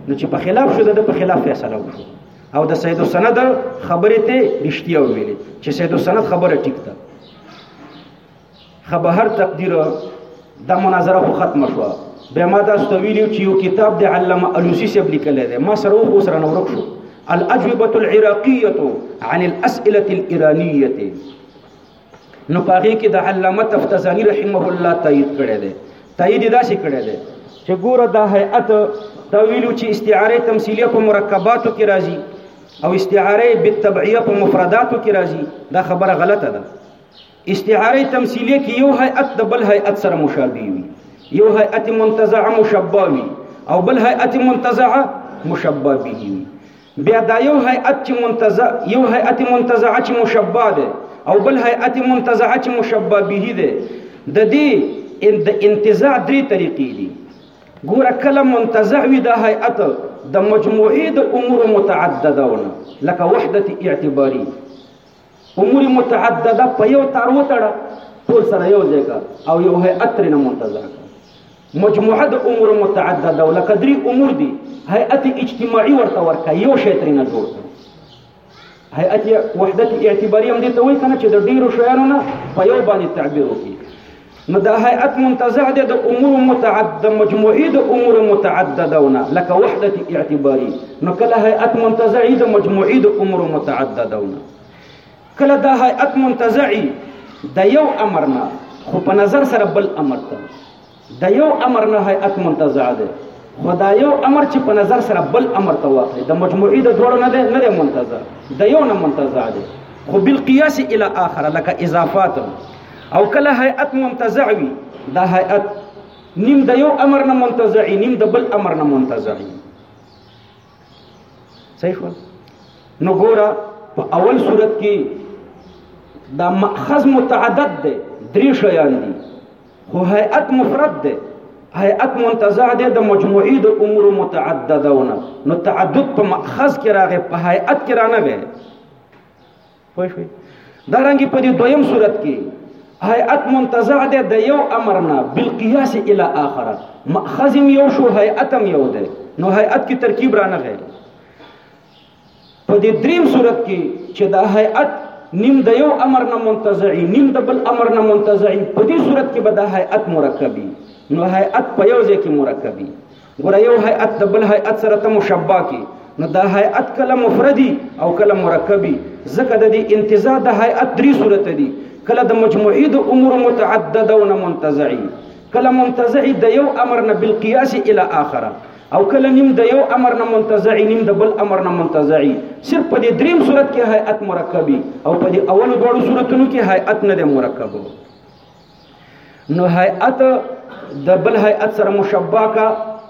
نو چې په خلاف شو د په خلاف فیصله وشو او د سید السند خبره ته رښتیا ویلې چې سید السند خبره ټیک ده خو به هر تقدیر دا مناظره خو ختم شو به ما دا ستویلو چې یو کتاب د علامه الوسی سیب لیکل دی ما سره وو سره نو ورک شو الاجوبه العراقيه عن الاسئله الايرانيه نو پاغي کې د علامه تفتزانی رحمه الله تایید کړی دی تایید دا شي کړی دی چې ګوره دا هيئت دا ویلو چې استعاره تمثيليه په مرکباتو کې راځي او استعاره بالتبعيه په مفرداتو کې راځي دا خبره غلطه ده استعاره تمثيليه کې یو هيئت د بل هيئت سره مشابه وي یو هيئت منتزعه مشبه وي او بل هيئت منتزعه مشبه به وي بیا دا یو هيئت چې منتزع یو هيئت منتزعه چې مشبه ده او بل هيئت منتزعه چې مشبه به ده د دې د انتزاع درې طریقې دي ګوره کله منتزع وي دا هيئت د مجموعې د امور متعدده ونه لکه وحدت اعتباري امور متعدده په یو تار وتړه ټول سره یو ځای او یو هیئت ترنه منتظر مجموعه د امور متعدده او لقدری امور دي هیئت اجتماعي ورته ورکا یو شی ترنه جوړ هیئت وحدت اعتباری هم دي ته وایي کنه چې د ډیرو شیانو نه په یو باندې تعبیر وکړي نو دا هيئت منتزع ده د امور متعدد مجموعي د امور متعددونه لکه وحدت اعتباري نو کله هيئت منتزع د مجموعي د امور متعددونه کله دا هيئت منتزع د یو امر نه خو په نظر سره بل امر ته د یو امر نه هيئت منتزع ده خو دا یو امر چې په نظر سره بل امر ته واقع د مجموعي د دوړو نه ده نه ده منتزع د یو نه منتزع ده خو بالقياس الى اخر لکه اضافات او کله هيئت منتزع وي دا هيئت نیم د یو امر نه منتزعي نیم د بل امر نه منتزعي صحیح شو نو ګوره په اول صورت کې دا مأخذ متعدد دی درې شیان دي خو هيئت مفرد دی هيئت منتزع دی د مجموعي د امور متعددونه نو تعدد په مأخذ کې راغی په هيئت کې رانه غی پوه شئ دا رنګ په دې دویم صورت کې هيئت منتزع ده د یو امرنا بالقياس الى اخره ماخذ یو شو هيئت هم یو ده نو هيئت کې ترکیب را نه غي په دې دریم صورت کې چې دا هيئت نیم د یو امر نه منتزعي نیم د بل امر نه منتزعي په دې صورت کې به د هيئت مرکبي نو هيئت په یو ځای کې مرکبي ګوره یو هیئت د بل هیئت سره ته مشبه کی نو دا هیئت کله مفردی او کله مرکبی ځکه د دې انتزاع د هیئت درې صورت دي کله د مجموعي د امور متعدده او منتزعي کله منتزعي د یو امر نه بالقياس الى اخره او کله نیم د یو امر نه منتزعي نیم د بل امر نه منتزعي صرف په دې دریم صورت کې هيئت مرکبي او په دې اول دوه صورتونو کې هيئت نه مرکبه نو هيئت د بل هيئت سره مشبہ کا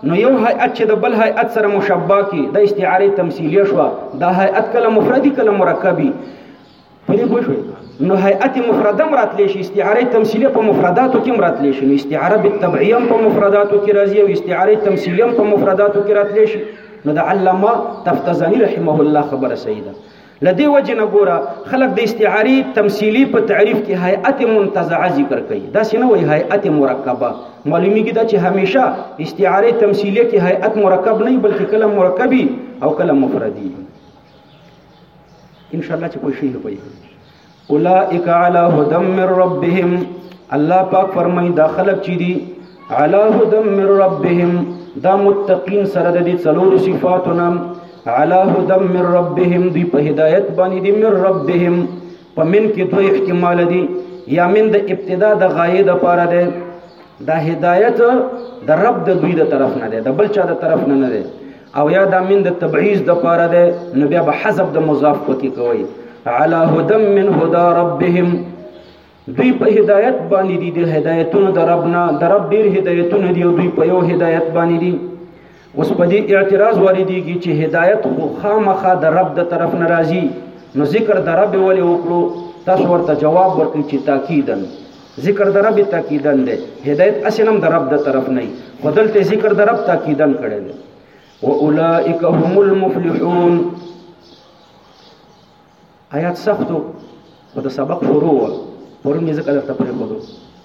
نو یو هيئت چې د بل هيئت سره مشبہ کی د استعاره تمثيليه شو دا هيئت کله مفردي کله مرکبي پرې پوه شوئ نو هيئت مفرده مراتلی شي استعاره تمثيليه په مفرداتو کې مراتلی شي نو استعاره بالتبعيه په مفرداتو کې راځي او استعاره تمثيليه په مفرداتو کې راتلی شي نو د علامه تفتزاني رحمه الله خبره صحیح ده لدی وجه نه ګوره خلک د استعاری تمثيلي په تعریف کې هيئت منتزعه ذکر کوي دا څنګه وایي هيئت مرکبه معلومیږي دا چې همیشه استعاری تمثيلي کې هيئت مرکب نه بلکې کله مرکبي او کله مفردي ان شاء الله چې پوه شئ په اولئک علی هدى من ربهم الله پاک فرمای دا خلق چي دي علی هدى من ربهم دا متقین سره د دې څلور صفاتو نام علی هدى من ربهم دی په هدایت باندې دي من ربهم په من کې دوه احتمال دي یا من د ابتدا د غایې د پاره ده دا هدایت د رب د دوی د طرف نه ده د بل چا د طرف نه نه ده او یا دا من د تبعیض د پاره ده نو بیا به حذف د مضاف پکې کوي علی هدم من هدا ربهم دوی په هدایت باندې دي د هدایتونو د ربنا د رب ډیر هدایتونه دي او دوی په یو هدایت باندې دي اوس په دې اعتراض واردېږي چې هدایت خو خامخا د رب د طرف ناراضي نو ذکر د رب ولې وکړو تاسو ورته جواب ورکړئ چې تاکیدن ذکر د رب تاکیدن دی هدایت اسلم د رب د طرف نه خو دلته ذکر د رب تاکیدن کړی دی واولئک هم المفلحون آیات سختو خو د سبق شروع و پرون مې ذکر درته پرې کوو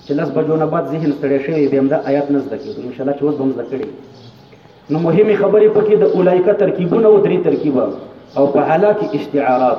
چې لس بجو نه بعد ذهن ستړی شوی بیا دا آیات نه زده کېږي ان شاء الله چې اوس به هم زده کړي نو مهمې خبرې پکې د اولایکه ترکیبونه او درې ترکیبه او په حالا کې استعارات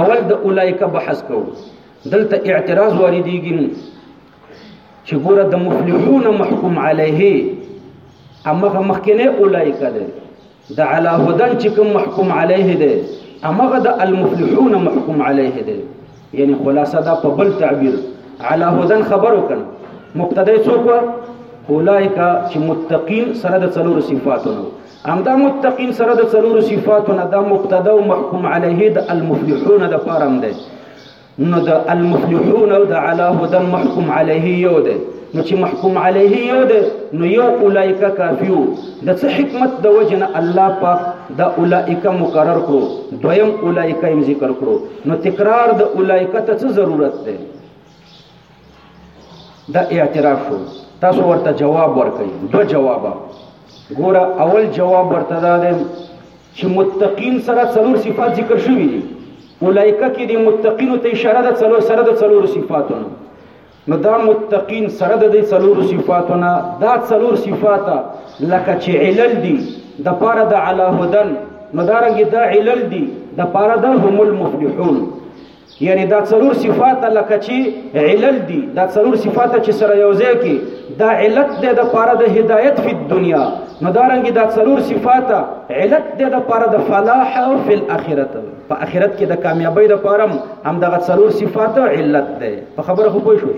اول د اولایکه بحث کوو دلته اعتراض واردېږي چې ګوره د مفلحون محکوم علیه امغه مخکنه اولایکه ده د علا هدن چې کوم محکوم علیه ده امغه د المفلحون محکوم علیه ده یعنی خلاصه دا په بل تعبیر علا هدن خبرو کړه مبتدا څوک اولایکه چې متقین سره د څلور صفاتونو همدا متقین سره د څلورو صفاتو نه دا مبتدا او محکوم علیه د المفلحون د پارم ده نو د المفلحون او د علا هدا محکوم علیه یو ده نو چې محکوم علیه یو ده نو یو اولایک کافیو د څه حکمت د وجه نه الله پاک دا اولایک مقرر کړو دویم اولایک هم ذکر کړو نو تکرار د اولایک ته څه ضرورت ده دا اعتراف شو تاسو ورته جواب ورکړئ دو جواب ګوره اول جواب ورته دا دی چې متقین سره څلور صفات ذکر شوي دي اولایکه کې د متقینو ته اشاره ده څلور سره د څلور صفاتو نو دا متقین سره د دې څلور صفاتو نه دا څلور صفات لکه چې علل دي د پاره د علاهدن نو دا رنګ دا علل دي د پاره د هم المفلحون یعنی دا څلور صفات لکه چې علل دي دا څلور صفات چې سره یو ځای کې دا علت دی د پاره د هدایت په دنیا نو دا رنګ دا څلور صفات علت دی د پاره د فلاح او فل اخرت په اخرت کې د کامیابی د پاره هم دغه څلور صفات علت دی په خبره خو پوه شئ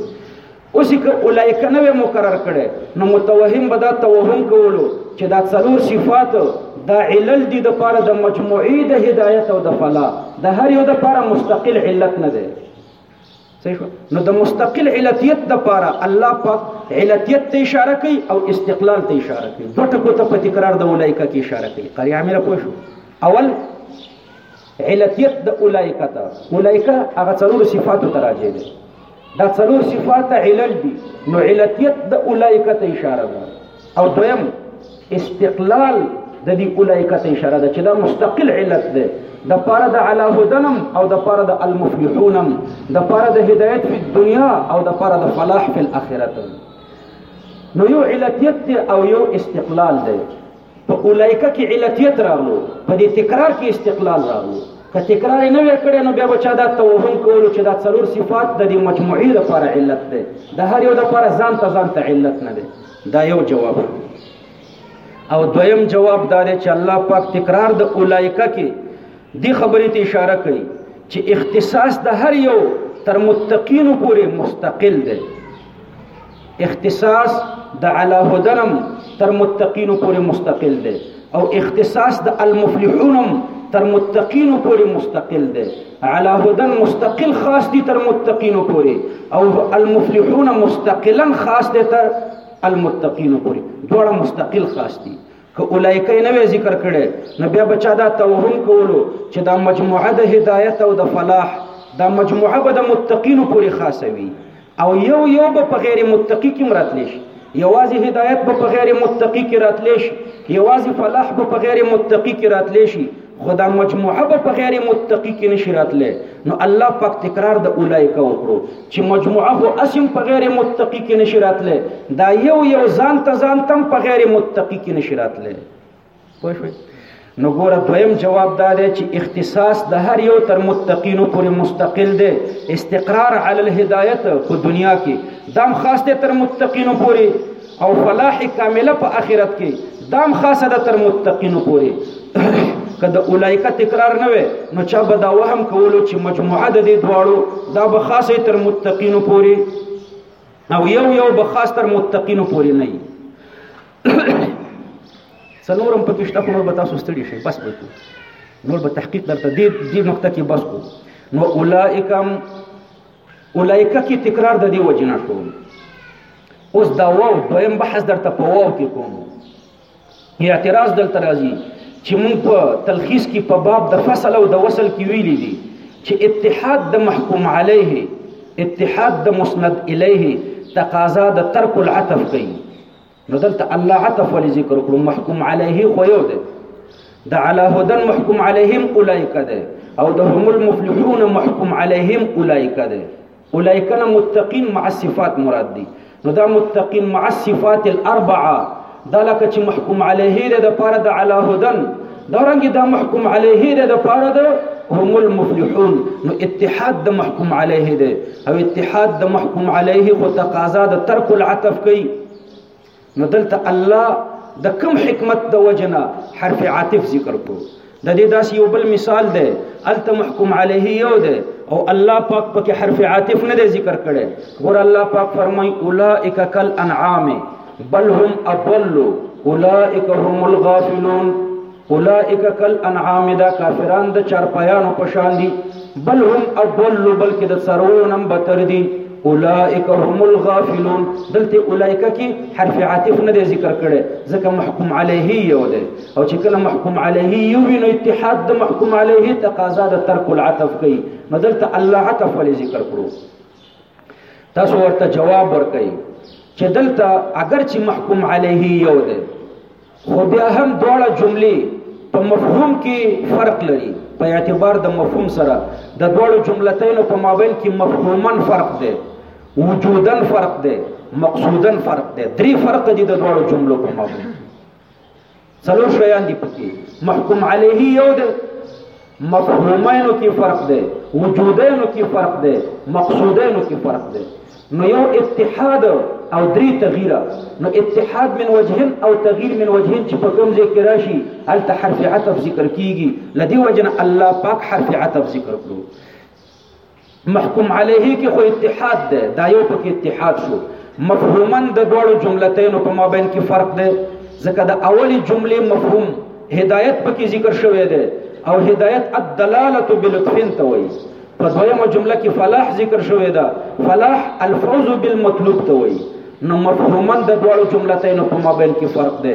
اوس که اولایک نه وي مقرر کړي نو متوهم به دا توهم کولو چې دا څلور صفات دا علل دي د پاره د مجموعي د هدایت او د فلا د هر یو د پاره مستقل علت نه دی نو د مستقل علتیت د پاره الله پاک علتیت ته اشاره کوي او استقلال ته اشاره کوي دوه ټکو ته په تکرار د اولایک کې اشاره کوي قاری عامر پوه شو اول علتیت د اولایک ته اولایک هغه څلور صفاتو ته راځي دا څلور صفات علل دي نو علتیت د اولایکه ته اشاره ده او دویم استقلال د دې اولایکه ته اشاره ده چې دا مستقل علت ده د پاره د علا هدنم او د پاره د المفلحونم د پاره د هدایت په دنیا او د پاره د فلاح په آخرت نو یو علتیت او یو استقلال ده په اولایکه کې علتیت راغلو په دې تکرار کې استقلال راغلو که تکرار نه وې کړې نو بیا به چا دا توهم کولو چې دا څلور صفات د دې مجموعې لپاره علت دی د هر یو لپاره ځان ته ځان ته علت نه دی دا یو جواب او دویم جواب دا دی چې الله پاک تکرار د اولایکه کې دی خبرې ته اشاره کوي چې اختصاص د هر یو تر متقینو پورې مستقل دی اختصاص د علا هدنم تر متقین پورې مستقل دی او اختصاص د المفلحونم تر متقین پورې مستقل دی علا هدن مستقل خاص دي تر متقین پورې او المفلحون مستقلا خاص دي تر المتقین پورې دواړه مستقل خاص دي که اولایکه نه وی ذکر کړي نو بیا بچا دا توهم کولو چې دا مجموعه د هدایت او د فلاح دا مجموعه به د متقینو پورې خاصه وي او یو یو به په غیر متقی کې مراتلی شي یوازې هدایت به په غیر متقی کې راتلی شي یوازې فلاح به په غیر متقی کې راتلی شي خدا مجموعه به په غیر متقی کې نشي راتلی نو الله پاک تکرار د اولایک وکړو چې مجموعه هو اسم په غیر متقی کې نشي راتلی دا یو یو ځان ته ځان تم په غیر متقی کې نشي راتلی پوه شوئ نو ګوره دویم جواب دا دی چې اختصاص د هر یو تر متقینو پورې مستقل دی استقرار علی الهدایت په دنیا کې دام خاص دی تر متقینو پورې او فلاح کامله په آخرت کې دام خاص ده تر متقینو پورې کله اولایکه تکرار نه وي نو چا به دا وهم کولو چې مجموعه د دې دواړو دا به خاصه تر متقینو پورې او یو یو به خاص تر متقینو پورې نه څلورم پکې شته خو نور به تاسو ستړي شئ بس به کو نور به تحقیق درته دې دې نقطه کې بس کو نو اولائکم اولائک کې تکرار د دې وجنه شو اوس دا واو دویم بحث درته په واو کې کوم اعتراض دلته راځي چې موږ په تلخیص کې په باب د فصل او د وصل کې ویلي دي چې اتحاد د محکوم علیه اتحاد د مسند الیه تقاضا د ترک العطف کوي نو دلته الله عطف ولې ذکر کړو محکوم علیه خو یو دی د علا هدن محکوم علیهم اولئک دی او د هم المفلحون محکوم علیهم اولئک دی اولئک نه متقین مع صفات مراد دي نو دا متقین مع صفات الاربعه دا لکه چې محکوم علیه دی د پاره د علا هدن دا رنګ دا محکوم علیه ده د پاره ده هم المفلحون نو اتحاد د محکوم علیه ده او اتحاد د محکوم علیه خو تقاضا د ترک العطف کوي نو دلته الله د کم حکمت د وجنه حرف عاطف ذکر کو د دې داس یو بل مثال دی الت محکم علیه یو دی او الله پاک پکې حرف عاطف نه ذکر کړي ګور الله پاک فرمای اولائک کل انعام بل هم اضل اولئک هم الغافلون اولئک کل انعام دا کافران د چارپیانو په شان دي بل هم اضل بلکې د څرویو نم بتر دي اولئک هم الغافلون دلته اولئک کې حرف عاطف نه دی ذکر کړي ځکه محکوم علیه یو دی او چې کله محکوم علیه یو وي نو اتحاد د محکوم علیه تقاضا د ترک العطف کوي نو دلته الله عطف ولې ذکر کړو تاسو ورته جواب ورکړئ چې دلته اگر چې محکوم علیه یو دی خو بیا هم دواړه جملې په مفهوم کې فرق لري په اعتبار د مفهوم سره د دواړو جملتینو په مابین کې مفهوما فرق دی وجودا فرق دی مقصودا فرق دی درې فرق دي د دواړو جملو په مابین څلور شیان دي پکې محکوم علیه یو دی مفهومینو کې فرق دی وجودینو کې فرق دی مقصودینو کې فرق دی نو یو اتحاد او درې تغییره نو اتحاد من وجهن او تغییر من وجهن چې په کوم ځای کې راشي هلته حرف عطف ذکر کیږي لدی وجنه الله پاک حرف عطف ذکر کړو محکوم علیه کې خو اتحاد ده دا یو پکې اتحاد شو مفهوما د دوړو جملتینو په مابین کې فرق ده ځکه د اولی جملې مفهوم هدایت پکې ذکر شوی دی او هدایت الدلاله بلطفین ته وایي په دویمه جمله کې فلاح ذکر شوی ده فلاح الفوز بالمطلوب ته وایي نو مفهوما د دوړو جملتینو په مابین کې فرق ده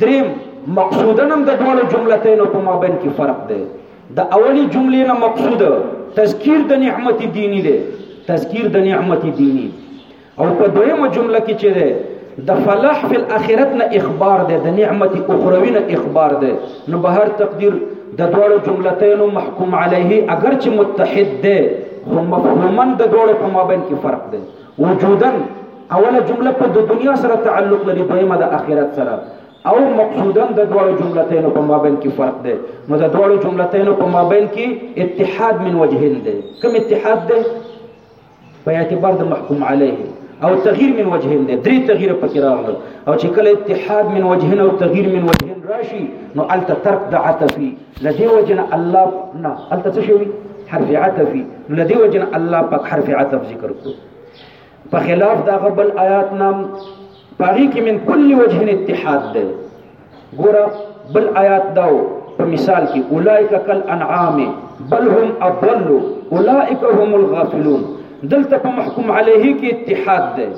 دریم، مقصوداً هم د دواړو جملتینو په مابین کې فرق دی. د اولې جملې نه مقصود تذکیر د نعمت دینی دی، تذکیر د نعمت دینی او په دویمه جمله کې چې دی د فلاح فی الاخرت نه اخبار دی، د نعمت اخروی نه اخبار دی، نو به هر تقدیر د دواړو جملتینو محکوم علیه اګرچې متحد دی، خو مفهوماً د دواړو په مابین کې فرق دی. وجودا اوله جمله په د دنیا سره تعلق لري دویمه د اخرت سره او مقصودا د دواړو جملتینو په مابین کې فرق دی نو د دواړو جملتینو په مابین کې اتحاد من وجهین دی کوم اتحاد دی په اعتبار د محکوم علیه او تغییر من وجهین دی درې تغییر پکې راغله او چې کله اتحاد من وجهین او تغییر من وجهین راشي نو الته ترک د عطفي لدی وجن الله نه هلته څه شوی حرف عطف نو لدی وجن الله پاک حرف عطف ذکر کو په خلاف دا غبل آیات نام پاری کې من کل وجه اتحاد ده ګور بل آیات داو په مثال کې اولائک کل انعام بل هم اضل اولائک هم الغافلون دلته په محکوم علیه کې اتحاد ده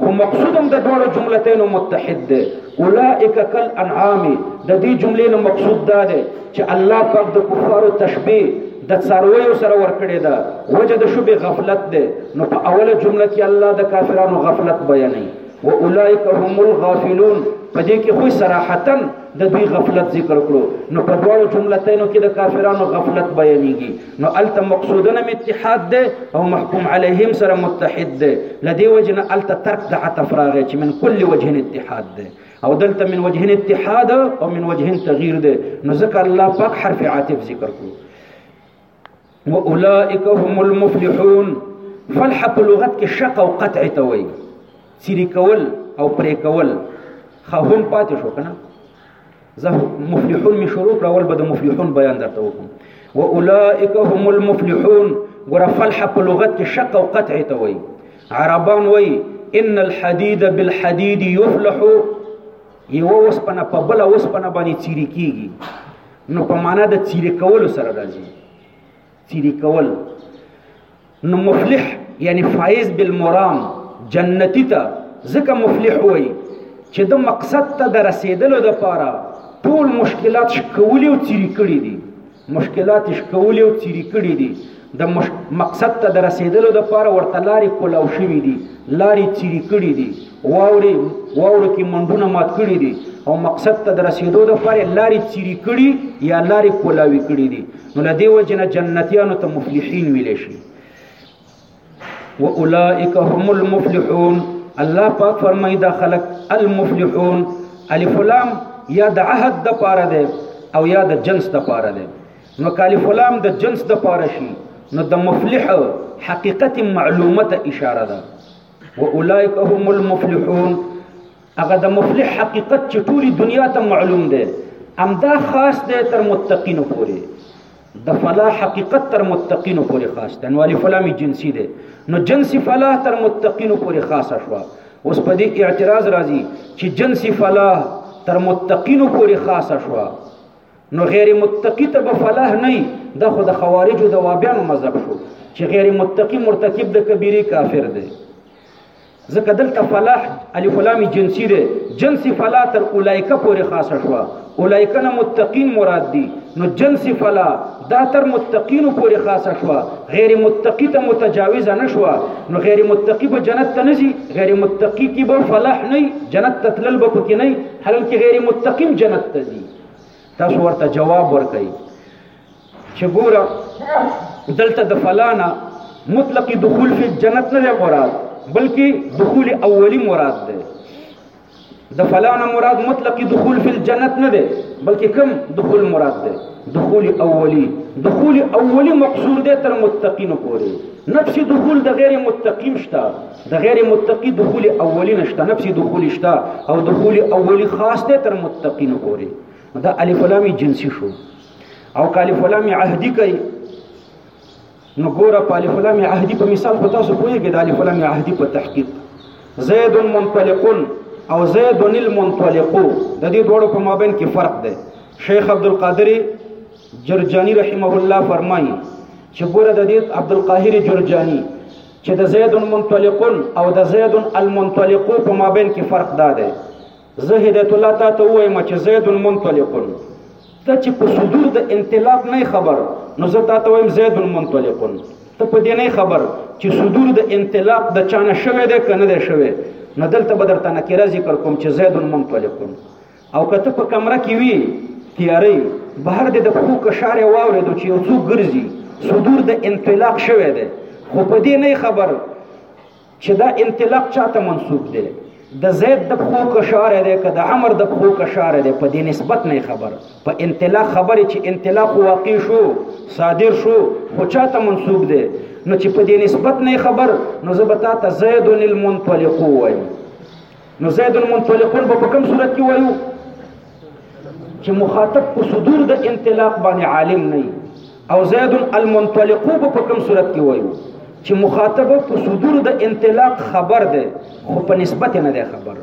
خو مقصود هم د دواړو جملتینو متحد دی اولئک کل انعام د دې جملې نه مقصود دا دی چې الله پاک د کفارو تشبیه د څارویو سره ورکړې ده وجه د شوبې غفلت دی نو په اوله جمله کې الله د کافرانو غفلت بیانوي واولئک هم الغافلون په دې کې خو صراحتن د دوی غفلت ذکر کړو نو په دواړو جملتینو کې د کافرانو غفلت بیانېږي نو الته مقصودن هم اتحاد ده او محکوم علیهم سره متحد ده لدی وجنه الته ترک د عطف راغی چې من کل وجهن اتحاد ده او دلته من وجهن اتحاد او من وجهن تغییر ده نو ځکه الله پاک حرف عاطف ذکر کړو واولئک هم المفلحون فلح په لغت کې شق او قطع ته وایي سری کول او پرې کول خو هم پاتې شو کنه زه مفلحون می شروع کړ اول به د مفلحون بیان درته وکم واولئک هم المفلحون ګور فلح په لغت کې شق او قطع ته وایي عربان وایي ان الحديد بالحديد يفلح یو وسپنه په بل وسپنه باندې چیرې کیږي نو په معنا د چیرې کول سره راځي چیرې کول نو مفلح یعنی فائز بالمرام جنتی ته ځکه مفلح وای چې د مقصد ته د رسیدلو لپاره ټول مشکلات شکولي او چیرې کړی دي مشکلات شکولي او چیرې کړی دي د مقصد ته د رسیدلو د پاره ورته لارې کولاو شوې دي لارې چیرې کړې دي واورې واورو کې منډونه مات کړې دي او مقصد ته د رسیدو د پاره لارې چیرې کړي یا لارې کولاوي کړې دي نو لدی وجنه جنتیانو ته مفلحین ویل شي واولائک هم المفلحون الله پاک فرمایي دا خلق المفلحون الف لام یا د عهد د پاره ده او یا د جنس د پاره ده نو کالفلام د جنس د پاره شي نو د مفلح حقیقت معلومه ته اشاره ده واولائک هم المفلحون هغه د مفلح حقیقت چې ټولي دنیا ته معلوم ده امدا خاص ده تر متقینو پورې د فلاح حقیقت تر متقینو پورې خاص ده نو الفلام جنسی ده نو جنس فلاح تر متقینو پورې خاص شوه اوس په دې اعتراض راځي چې جنس فلاح تر متقینو پورې خاصه شوه نو غیر متقی ته به فلاح نه دا خو د خوارجو د وابیانو مذهب شو چې غیر متقی مرتکب د کبیره کافر دی ځکه دلته فلاح الف لام جنسی دی جنس فلاح تر اولایکه پورې خاصه شوه اولایکه نه متقین مراد دي نو جنس فلا دا تر متقین پورې خاصه شو غیر متقی ته متجاوز نه شو نو غیر متقی به جنت ته نه ځي غیر متقی کې به فلاح نه جنت ته تلل به پکې نه حالانکه غیر متقیم جنت ته ځي تاسو ورته جواب ورکړئ چې ګوره دلته د فلانا مطلق دخول فی جنت نه دی مراد بلکې دخول اولی مراد دی د فلانا مراد مطلق دخول فی الجنت نه دی بلکې کم دخول مراد دی دخول اولی دخول اولی مقصور دی تر متقین پورې نفس دخول د غیر متقین شته د غیر متقی دخول اولی نشته نفس دخول شته او دخول اولی خاص دی تر متقین پورې دا الف لام جنسی شو او کالف لام عهدی کوي نو ګوره په الف لام عهدی په مثال په تاسو پوهیږئ د الف لام عهدی په تحقیق زید منطلقون او زید المنطلقو د دې دوړو په مابین کې فرق دی شیخ عبد القادر جرجانی رحمه الله فرمایي چې ګوره د دې عبد القاهر جرجانی چې د زید المنطلقون او د زید المنطلقو په مابین کې فرق دا دی زه هدایت الله تا ته وایم چې زید المنطلقون ته چې په صدور د انطلاق نه خبر نو زه تا ته وایم زید المنطلقون ته په دې نه خبر چې صدور د انطلاق د چانه شوه دی کنه دی شوه نو دلته به درته نکره ذکر کوم چې زید المنطلقون او که ته په کمره کې وي تیاري بهر دې د پښو کشار یې واورېدو چې یو څوک ګرځي صدور د انطلاق شوی دی خو په دې نه خبر چې دا انطلاق چاته منسوب دی د زید د پښو کشار دی که د عمر د پښو کشار دی په دې نسبت نه خبر په انطلاق خبرې چې انطلاق واقع شو صادر شو خو چاته منسوب دی نو چې په دې نسبت نه خبر نو زه به تا ته زید المنطلق وایم نو زید المنطلقون به په کوم صورت کې وایو چې مخاطب په صدور د انطلاق باندې عالم نه او زید المنطلقو په کوم صورت کې وایو چې مخاطب په صدور د انطلاق خبر ده خو په نسبت نه ده خبر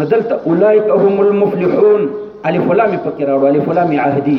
نو دلته اولئک هم المفلحون الف لام پکې راوړو الف لام عهدی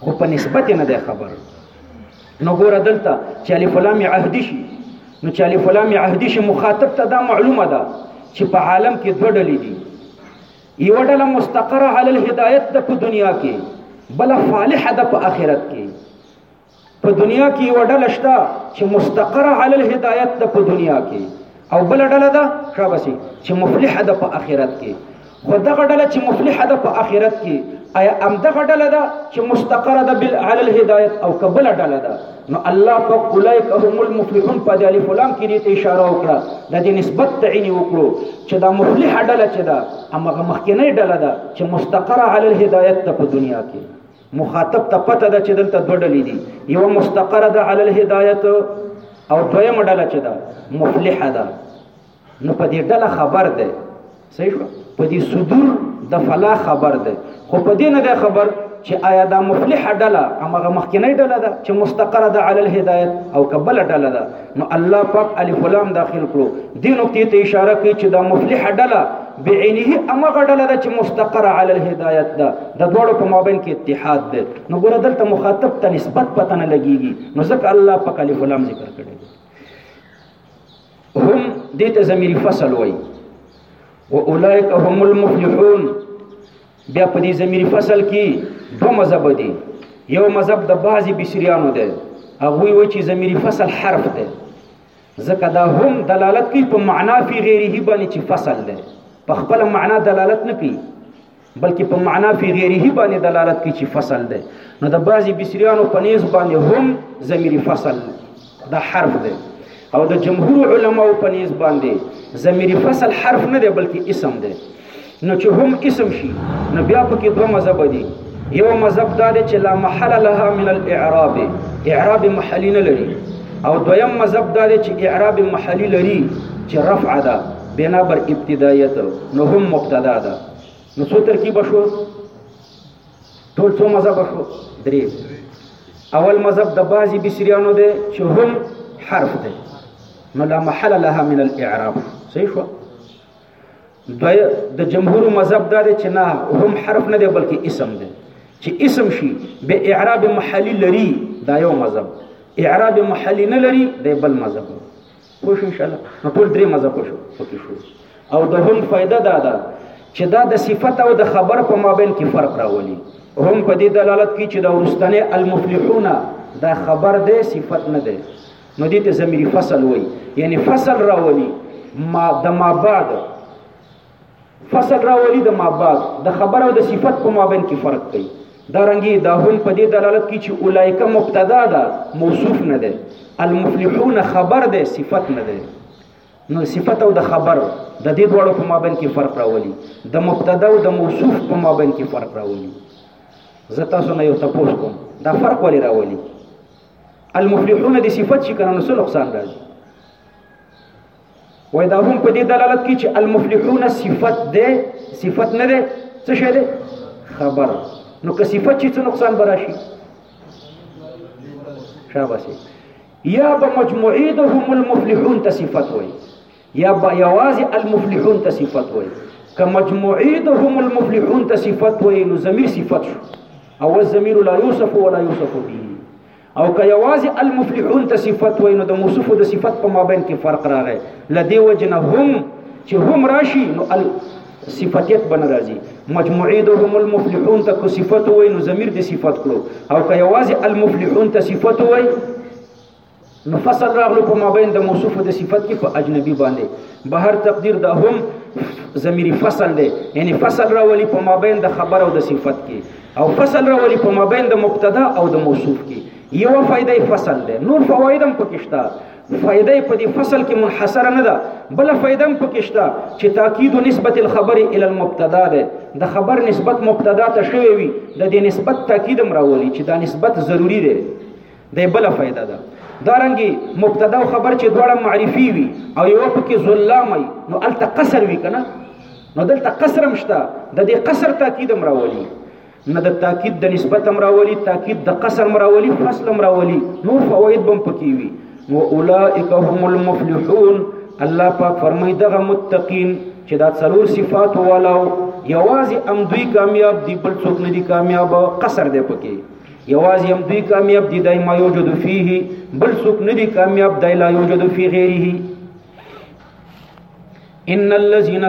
خو په نسبت نه دی خبر نو ګوره دلته چې الف لام عهدي شي نو چې الف لام عهدي شي مخاطب ته دا معلومه ده چې په عالم کې دوه ډلې دي یو ډله مستقره علی الهدایت د په دنیا کې بل فالحه د په آخرت کې په دنیا کې یو ډله شته چې مستقره علی الهدایت د په دنیا کې او بل ډله دا شابسي چې مفلح ده په آخرت کې خو دغه ډله چې مفلح ده په آخرت کې ایا ام دغه ډله ده چې مستقر ده بل علی الهدایت او کبل ډله ده نو الله پاک اولایک هم المفلحون په دې الف لام کې دې اشاره وکړه د دې نسبت تعین وکړو چې دا مفلح ډله چې ده هغه مخکنی ډله ده چې مستقر علی الهدایت په دنیا کې مخاطب ته پته ده چې دلته دوه ډلې دي یو مستقره ده علی الهدایت او دویمه ډله چې ده مفلحه ده نو په دې ډله خبر ده صحیح شو په دې صدور د فلا خبر ده خو په دې نه ده خبر چې آیا دا مفلحه ډله هغه مخکنی ډله ده چې مستقره ده علی الهدایت او کبل ډله ده نو الله پاک الف لام داخل کړو دې نقطې ته اشاره کوي چې دا مفلحه ډله بعینه امغه ډله ده چې مستقر علی الهدایت ده د دوړو په مابین کې اتحاد ده نو ګوره دلته مخاطب ته نسبت پته نه لګیږي نو ځکه الله په کلف لام ذکر کړی هم دې ته زمیر فصل وای و اولئک هم المفلحون بیا په دې زمیر فصل کې دوه مذهب دي یو مذهب د بعضی بشریانو ده هغه وی چې زمیر فصل حرف ده ځکه دا هم دلالت کوي په معنا فی غیره باندې چې فصل دی په خپل معنا دلالت نه کوي بلکې په معنا فی غیره باندې دلالت کوي چې فصل دی نو د بعضی بصریانو په نیز باندې هم ضمیر فصل دا حرف دی او د جمهور علماو په نیز باندې ضمیر فصل حرف نه دی بلکې اسم دی نو چې هم اسم شي نو بیا په کې دوه مذهب دي یو مذهب دا دی چې لا محل لها من الاعراب اعراب محلی نه لري او دویم مذهب دا دی چې اعراب محلی لري چې رفع ده بنا بر ابتدایت نو هم مبتدا ده نو څو ترکیب شو ټول څو مذهب شو درې اول مذهب د بازي بصریانو دی چې هم حرف دی نو لا محل لها من الاعراب صحیح شو د جمهور مذهب دا دی چې نه هم حرف نه دی بلکې اسم دی چې اسم شي به اعراب محلي لري دا یو مذهب اعراب محلي نه لري دی بل مذهب خو شو ان شاء الله نو ټول درې مذهب شو پکې شو او د هم فائدہ دا ده چې دا د صفت او د خبر په مابین کې فرق راولي هم په دې دلالت کوي چې دا ورستنه المفلحون دا خبر دی صفت نه دی نو دې ته زميري فصل وای یعنی فصل راولي ما د ما بعد فصل راولي د ما بعد د خبر او د صفت په مابین کې فرق دی دا رنګي دا هم په دې دلالت کوي چې اولایکه مبتدا ده موصوف نه ده المفلحون خبر ده صفت نه ده نو صفت او د خبر د دې دواړو په مابین کې فرق راولي د مبتدا او د موصوف په مابین کې فرق راولي زه تاسو نه یو تاسو کوم دا فرق ولې راولي المفلحون دي صفت شي کنه نو څه نقصان راځي وای دا هم په دې دلالت کوي چې المفلحون صفت ده صفت نه ده څه شی ده خبر نو که صفت چې څه نقصان براشي شاباسي یا به مجموعي د هم المفلحون ته صفت وای یا با یوازې المفلحون ته صفت وایي که مجموعي د هم المفلحون ته صفت وایي نو ضمیر صفت شو او الضمیر لا یوصف ولا یوصف به او که یوازې المفلحون ته صفت وایي نو د موصوف د صفت په مابین کې فرق راغی لدی وجنه هم چې هم راشي نو ال صفتیت بن راځي مجموعي د هم المفلحون ته کو صفت وایي نو ضمیر د صفت کړو او که یوازې المفلحون ته صفت وایي نو فصل راغلو په مابین د موصوف د صفت کې په اجنبي باندې بهر تقدیر دا هم ضمیر فصل دی یعنی فصل راولي په مابین د خبر او د صفت کې او فصل راولي په مابین د مبتدا او د موصوف کې یو فائدې فصل دی نور فواید هم پکې شته فائدې په دې فصل کې منحصره نه ده بل فائدې هم پکې شته چې تاکید نسبت الخبر الى المبتدا ده د خبر نسبت مبتدا ته شوی وي د دې نسبت تاکید هم راولي چې دا نسبت ضروری دی دی بل فائدہ ده دارنګي مبتدا او خبر چې دواړه معرفي وي او یو پکې ظلام وي نو الته قصر وي کنه نو دلته قصر مشته د دې قصر تاکید امراولي نه د تاکید د نسبت امراولي تاکید د قصر امراولي فصل امراولي نو فواید بم پکې وي نو اولئک هم المفلحون الله پاک فرمایي دغه متقین چې دا څلور صفات والاو یوازې امدوی کامیاب دی بل څوک نه دی کامیاب قصر دی پکې یوازې هم دوی کامیاب دي دای ما یوجد فيه بل څوک نه دي کامیاب دای لا یوجد فی غیره ان الذين